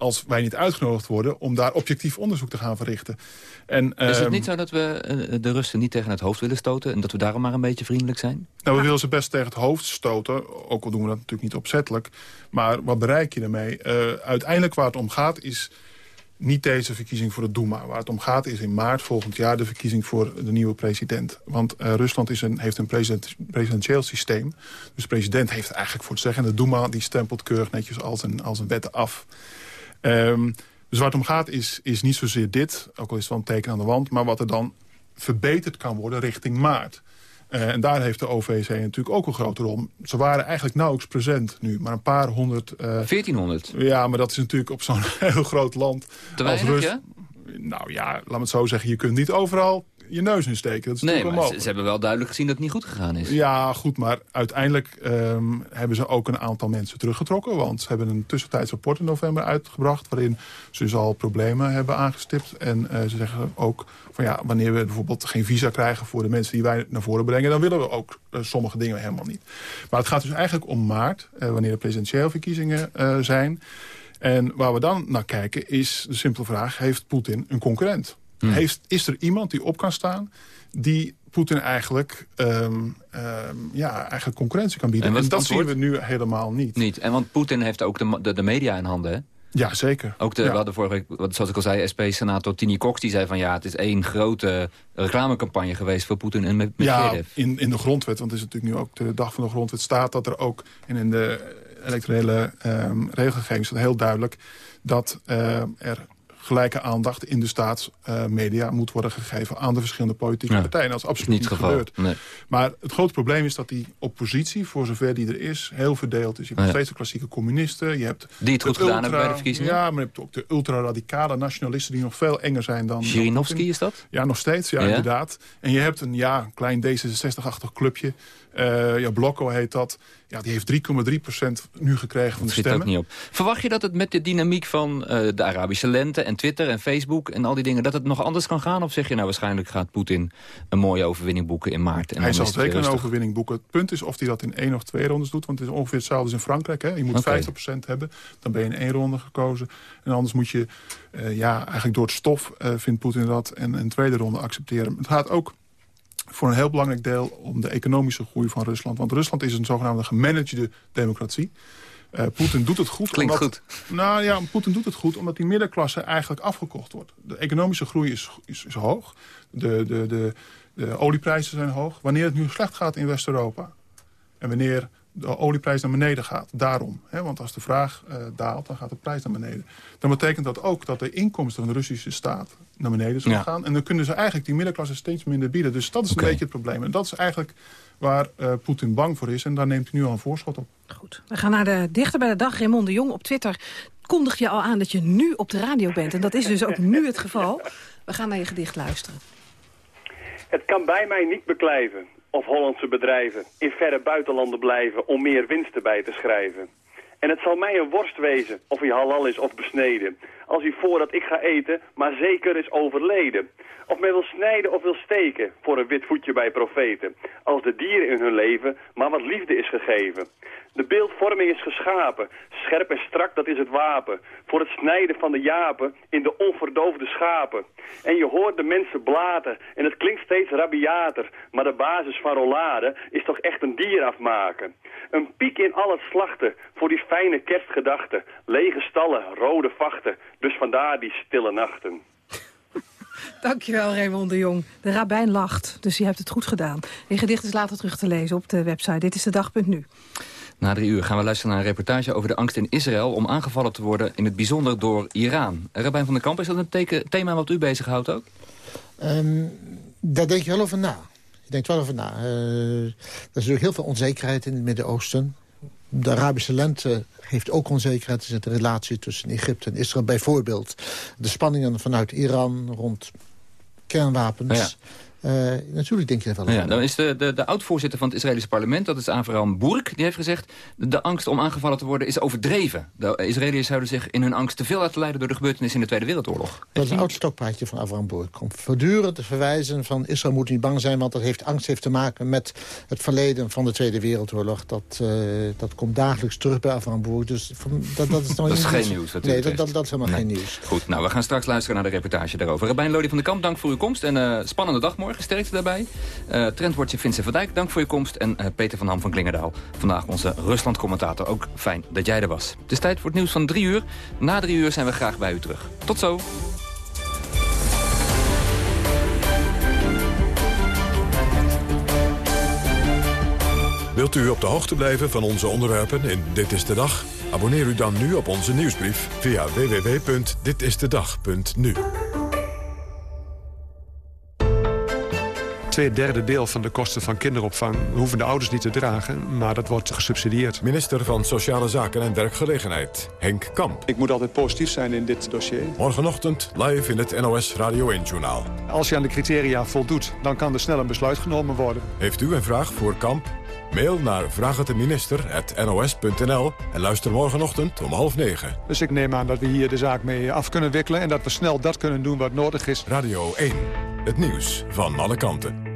Speaker 15: als wij niet uitgenodigd worden... om daar objectief onderzoek te gaan verrichten. En,
Speaker 9: is het
Speaker 15: ehm,
Speaker 9: niet zo dat we eh, de Russen niet tegen het hoofd willen stoten... en dat we daarom maar een beetje vriendelijk zijn?
Speaker 15: Nou, we willen ze best tegen het hoofd stoten. Ook al doen we dat natuurlijk niet opzettelijk. Maar wat bereik je daarmee? Eh, uiteindelijk waar het om gaat is niet deze verkiezing voor het Duma. Waar het om gaat is in maart volgend jaar de verkiezing voor de nieuwe president. Want eh, Rusland is een, heeft een president, presidentieel systeem. Dus de president heeft eigenlijk voor het zeggen. En de Duma die stempelt keurig netjes als een, als een wet af. Ehm, dus waar het om gaat is, is niet zozeer dit, ook al is het wel een teken aan de wand... maar wat er dan verbeterd kan worden richting maart. Eh, en daar heeft de OVC natuurlijk ook een grote rol. Ze waren eigenlijk nauwelijks present nu, maar een paar honderd... eh,
Speaker 9: 1400?
Speaker 15: Ja, maar dat is natuurlijk op zo'n heel groot land
Speaker 9: Te
Speaker 15: als
Speaker 9: weinig,
Speaker 15: Rus.
Speaker 9: ja?
Speaker 15: Nou ja, laat me het zo zeggen, je kunt niet overal je neus in steken. Dat is
Speaker 9: Nee, maar ze, ze hebben wel duidelijk gezien dat het niet goed gegaan is.
Speaker 15: Ja, goed, maar uiteindelijk ehm, hebben ze ook een aantal mensen teruggetrokken. Want ze hebben een tussentijds rapport in november uitgebracht... waarin ze dus al problemen hebben aangestipt. En eh, ze zeggen ook van ja, wanneer we bijvoorbeeld geen visa krijgen... voor de mensen die wij naar voren brengen... dan willen we ook eh, sommige dingen helemaal niet. Maar het gaat dus eigenlijk om maart, eh, wanneer de presidentiële verkiezingen zijn... En waar we dan naar kijken is de simpele vraag... heeft Poetin een concurrent? Heeft, is er iemand die op kan staan... die Poetin eigenlijk, ehm, ehm, ja, eigenlijk concurrentie kan bieden?
Speaker 9: En
Speaker 15: dat zien we nu helemaal niet.
Speaker 9: Niet. En want Poetin heeft ook de, de, de media in handen, hè?
Speaker 15: Ja, zeker.
Speaker 9: Ook de,
Speaker 15: Ja.
Speaker 9: we hadden vorige week, wat- zoals ik al zei, SP-senator Tini Cox... die zei van ja, het is één grote reclamecampagne geweest voor Poetin en met
Speaker 15: Ja,
Speaker 9: Medvedev.
Speaker 15: in, in de grondwet, want het is natuurlijk nu ook de dag van de grondwet... staat dat er ook, en in de electorele ehm regelgeving staat heel duidelijk... dat ehm, er gelijke aandacht in de staatsmedia moet worden gegeven... aan de verschillende politieke
Speaker 9: Ja,
Speaker 15: partijen. Dat is absoluut
Speaker 9: niet
Speaker 15: gebeurd.
Speaker 9: Nee.
Speaker 15: Maar het grote probleem is dat die oppositie, voor zover die er is... heel verdeeld is. Je hebt nog
Speaker 9: Ja.
Speaker 15: steeds de klassieke communisten. Je hebt
Speaker 9: Die het goed gedaan hebben bij de verkiezingen?
Speaker 15: Ja, maar je hebt ook de ultra-radicale nationalisten... die nog veel enger zijn dan... Poetin.
Speaker 9: is dat?
Speaker 15: Ja, nog steeds, ja,
Speaker 9: Ja?
Speaker 15: inderdaad. En je hebt een ja, een klein D66-achtig clubje. Eh ja, Blokko heet dat. Ja, die heeft 3,3% nu gekregen van
Speaker 9: Dat
Speaker 15: de
Speaker 9: schiet ook
Speaker 15: stemmen.
Speaker 9: niet op. Verwacht je dat het met de dynamiek van eh, de Arabische lente en Twitter en Facebook en al die dingen... dat het nog anders kan gaan? Of zeg je nou waarschijnlijk gaat Poetin een mooie overwinning boeken in maart? En
Speaker 15: Hij zal zeker een overwinning boeken. Het punt is of hij dat in één of twee rondes doet. Want het is ongeveer hetzelfde als in Frankrijk. Hè? Je moet
Speaker 9: Oké.
Speaker 15: 50% hebben. Dan ben je in één ronde gekozen. En anders moet je eh, ja, eigenlijk door het stof, vindt Poetin dat... en een tweede ronde accepteren. Het gaat ook voor een heel belangrijk deel om de economische groei van Rusland. Want Rusland is een zogenaamde gemanagede democratie. Eh, Poetin doet het goed.
Speaker 9: Klinkt
Speaker 15: omdat, Nou ja, Poetin doet het goed omdat die middenklasse eigenlijk afgekocht wordt. De economische groei is, is, is hoog. De, de, de, de olieprijzen zijn hoog. Wanneer het nu slecht gaat in West-Europa... en wanneer de olieprijs naar beneden gaat, daarom. Hè, want als de vraag eh, daalt, dan gaat de prijs naar beneden. Dan betekent dat ook dat de inkomsten van de Russische staat naar beneden zullen
Speaker 9: Ja.
Speaker 15: gaan. En dan kunnen ze eigenlijk die middenklasse steeds minder bieden. Dus dat is een beetje het probleem. En dat is eigenlijk waar eh, Poetin bang voor is. En daar neemt hij nu al een voorschot op.
Speaker 12: We gaan naar de dichter bij de dag, Raymond de Jong op Twitter. Kondig je al aan dat je nu op de radio bent. En dat is dus ook nu het geval. We gaan naar je gedicht luisteren.
Speaker 24: Het kan bij mij niet beklijven of Hollandse bedrijven in verre buitenlanden blijven om meer winsten bij te schrijven. En het zal mij een worst wezen of hij halal is of besneden. Als hij voordat ik ga eten, maar zeker is overleden. Of men wil snijden of wil steken voor een wit voetje bij profeten. Als de dieren in hun leven maar wat liefde is gegeven. De beeldvorming is geschapen, scherp en strak dat is het wapen. Voor het snijden van de japen in de onverdoofde schapen. En je hoort de mensen blaten en het klinkt steeds rabiater. Maar de basis van rollade is toch echt een dier afmaken. Een piek in al het slachten voor die fijne kerstgedachten. Lege stallen, rode vachten, dus vandaar die stille nachten.
Speaker 12: Dankjewel, Raymond de Jong. De rabbijn lacht, dus je hebt het goed gedaan. Je gedicht is later terug te lezen op de website. Dit is de dag.nu.
Speaker 9: Na drie uur gaan we luisteren naar een reportage over de angst in Israël... om aangevallen te worden, in het bijzonder door Iran. Rabijn van der Kamp, is dat een teken, thema wat u bezighoudt ook?
Speaker 14: Ehm, daar denk je wel over na. Je denkt wel over na. Eh, er is natuurlijk heel veel onzekerheid in het Midden-Oosten. De Arabische lente heeft ook onzekerheid. Er zit een relatie tussen Egypte en Israël. Bijvoorbeeld de spanningen vanuit Iran rond kernwapens. Eh, natuurlijk denk je er wel over
Speaker 9: Ja, dan is de, de, de oud-voorzitter van het Israëlische parlement, dat is Avraham Burk, die heeft gezegd... de angst om aangevallen te worden is overdreven. De Israëliërs zouden zich in hun angst te veel laten leiden... door de gebeurtenissen in de Tweede Wereldoorlog.
Speaker 14: Dat is een oud stokpaardje van Avraham Burk. Om voortdurend te verwijzen van Israël moet niet bang zijn... want dat heeft, angst heeft te maken met het verleden van de Tweede Wereldoorlog. Dat, eh, dat komt dagelijks terug bij Avraham Burk. Dus van, dat, dat is, dan
Speaker 9: Dat is
Speaker 14: niet-
Speaker 9: geen nieuws,
Speaker 14: Nee, dat, dat, dat is helemaal
Speaker 9: Nee.
Speaker 14: geen nieuws.
Speaker 9: Goed, nou, we gaan straks luisteren naar de reportage daarover. Rabijn Lodi van den Kamp, dank voor uw komst. En eh, spannende dag morgen, sterkte daarbij. Eh trendwoordje Vincent van Dijk, dank voor je komst. En eh, Peter van Ham van Klingendaal, vandaag onze Rusland-commentator. Ook fijn dat jij er was. Het is tijd voor het nieuws van drie uur. Na drie uur zijn we graag bij u terug. Tot zo.
Speaker 1: Wilt u op de hoogte blijven van onze onderwerpen in Dit is de Dag? Abonneer u dan nu op onze nieuwsbrief via www.ditistedag.nu.
Speaker 25: Twee derde deel van de kosten van kinderopvang hoeven de ouders niet te dragen, maar dat wordt gesubsidieerd.
Speaker 1: Minister van Sociale Zaken en Werkgelegenheid, Henk Kamp.
Speaker 25: Ik moet altijd positief zijn in dit dossier.
Speaker 1: Morgenochtend live in het NOS Radio 1-journaal.
Speaker 25: Als je aan de criteria voldoet, dan kan er snel een besluit genomen worden.
Speaker 1: Heeft u een vraag voor Kamp? Mail naar vraaghetdeminister.nos.nl en luister morgenochtend om half negen.
Speaker 25: Dus ik neem aan dat we hier de zaak mee af kunnen wikkelen... en dat we snel dat kunnen doen wat nodig is.
Speaker 1: Radio 1, het nieuws van alle kanten.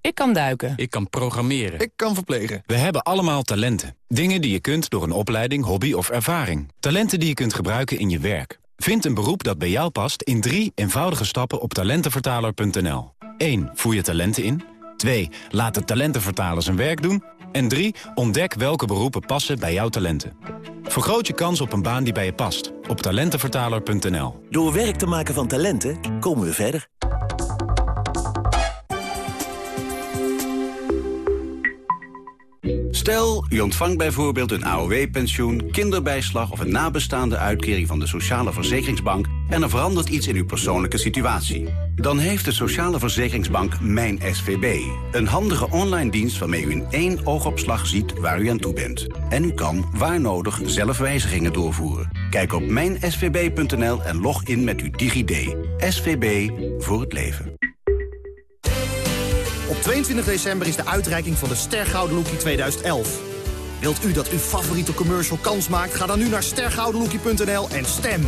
Speaker 26: Ik kan duiken.
Speaker 27: Ik kan programmeren.
Speaker 26: Ik kan verplegen.
Speaker 27: We hebben allemaal talenten. Dingen die je kunt door een opleiding, hobby of ervaring. Talenten die je kunt gebruiken in je werk. Vind een beroep dat bij jou past in drie eenvoudige stappen op talentenvertaler.nl. 1. Voer je talenten in. 2. Laat de talentenvertaler zijn werk doen. En 3. Ontdek welke beroepen passen bij jouw talenten. Vergroot je kans op een baan die bij je past. Op talentenvertaler.nl.
Speaker 28: Door werk te maken van talenten komen we verder.
Speaker 29: Stel, u ontvangt bijvoorbeeld een AOW-pensioen, kinderbijslag... of een nabestaande uitkering van de Sociale Verzekeringsbank... en er verandert iets in uw persoonlijke situatie. Dan heeft de Sociale Verzekeringsbank Mijn SVB. Een handige online dienst waarmee u in één oogopslag ziet waar u aan toe bent. En u kan, waar nodig, zelf wijzigingen doorvoeren. Kijk op mijnsvb.nl en log in met uw DigiD. SVB voor het leven.
Speaker 30: Op 22 december is de uitreiking van de Stergouden Lookie 2011. Wilt u dat uw favoriete commercial kans maakt? Ga dan nu naar stergoudenlookie.nl en stem.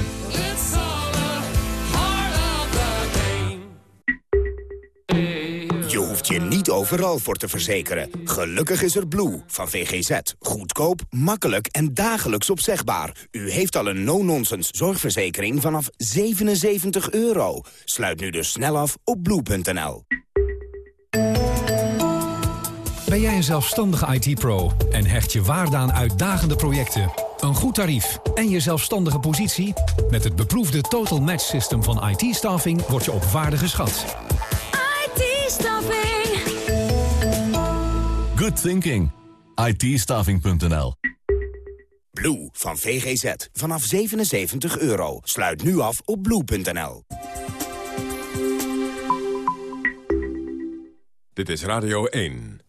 Speaker 31: Je niet overal voor te verzekeren. Gelukkig is er Blue van VGZ. Goedkoop, makkelijk en dagelijks opzegbaar. U heeft al een no-nonsense zorgverzekering vanaf 77 euro. Sluit nu dus snel af op blue.nl.
Speaker 32: Ben jij een zelfstandige IT-pro en hecht je waarde aan uitdagende projecten, een goed tarief en je zelfstandige positie? Met het beproefde Total Match System van IT-staffing word je op waarde geschat.
Speaker 33: IT-staffing.
Speaker 34: Good thinking. itstaffing.nl
Speaker 31: Blue van VGZ vanaf 77 euro. Sluit nu af op blue.nl.
Speaker 1: Dit is Radio 1.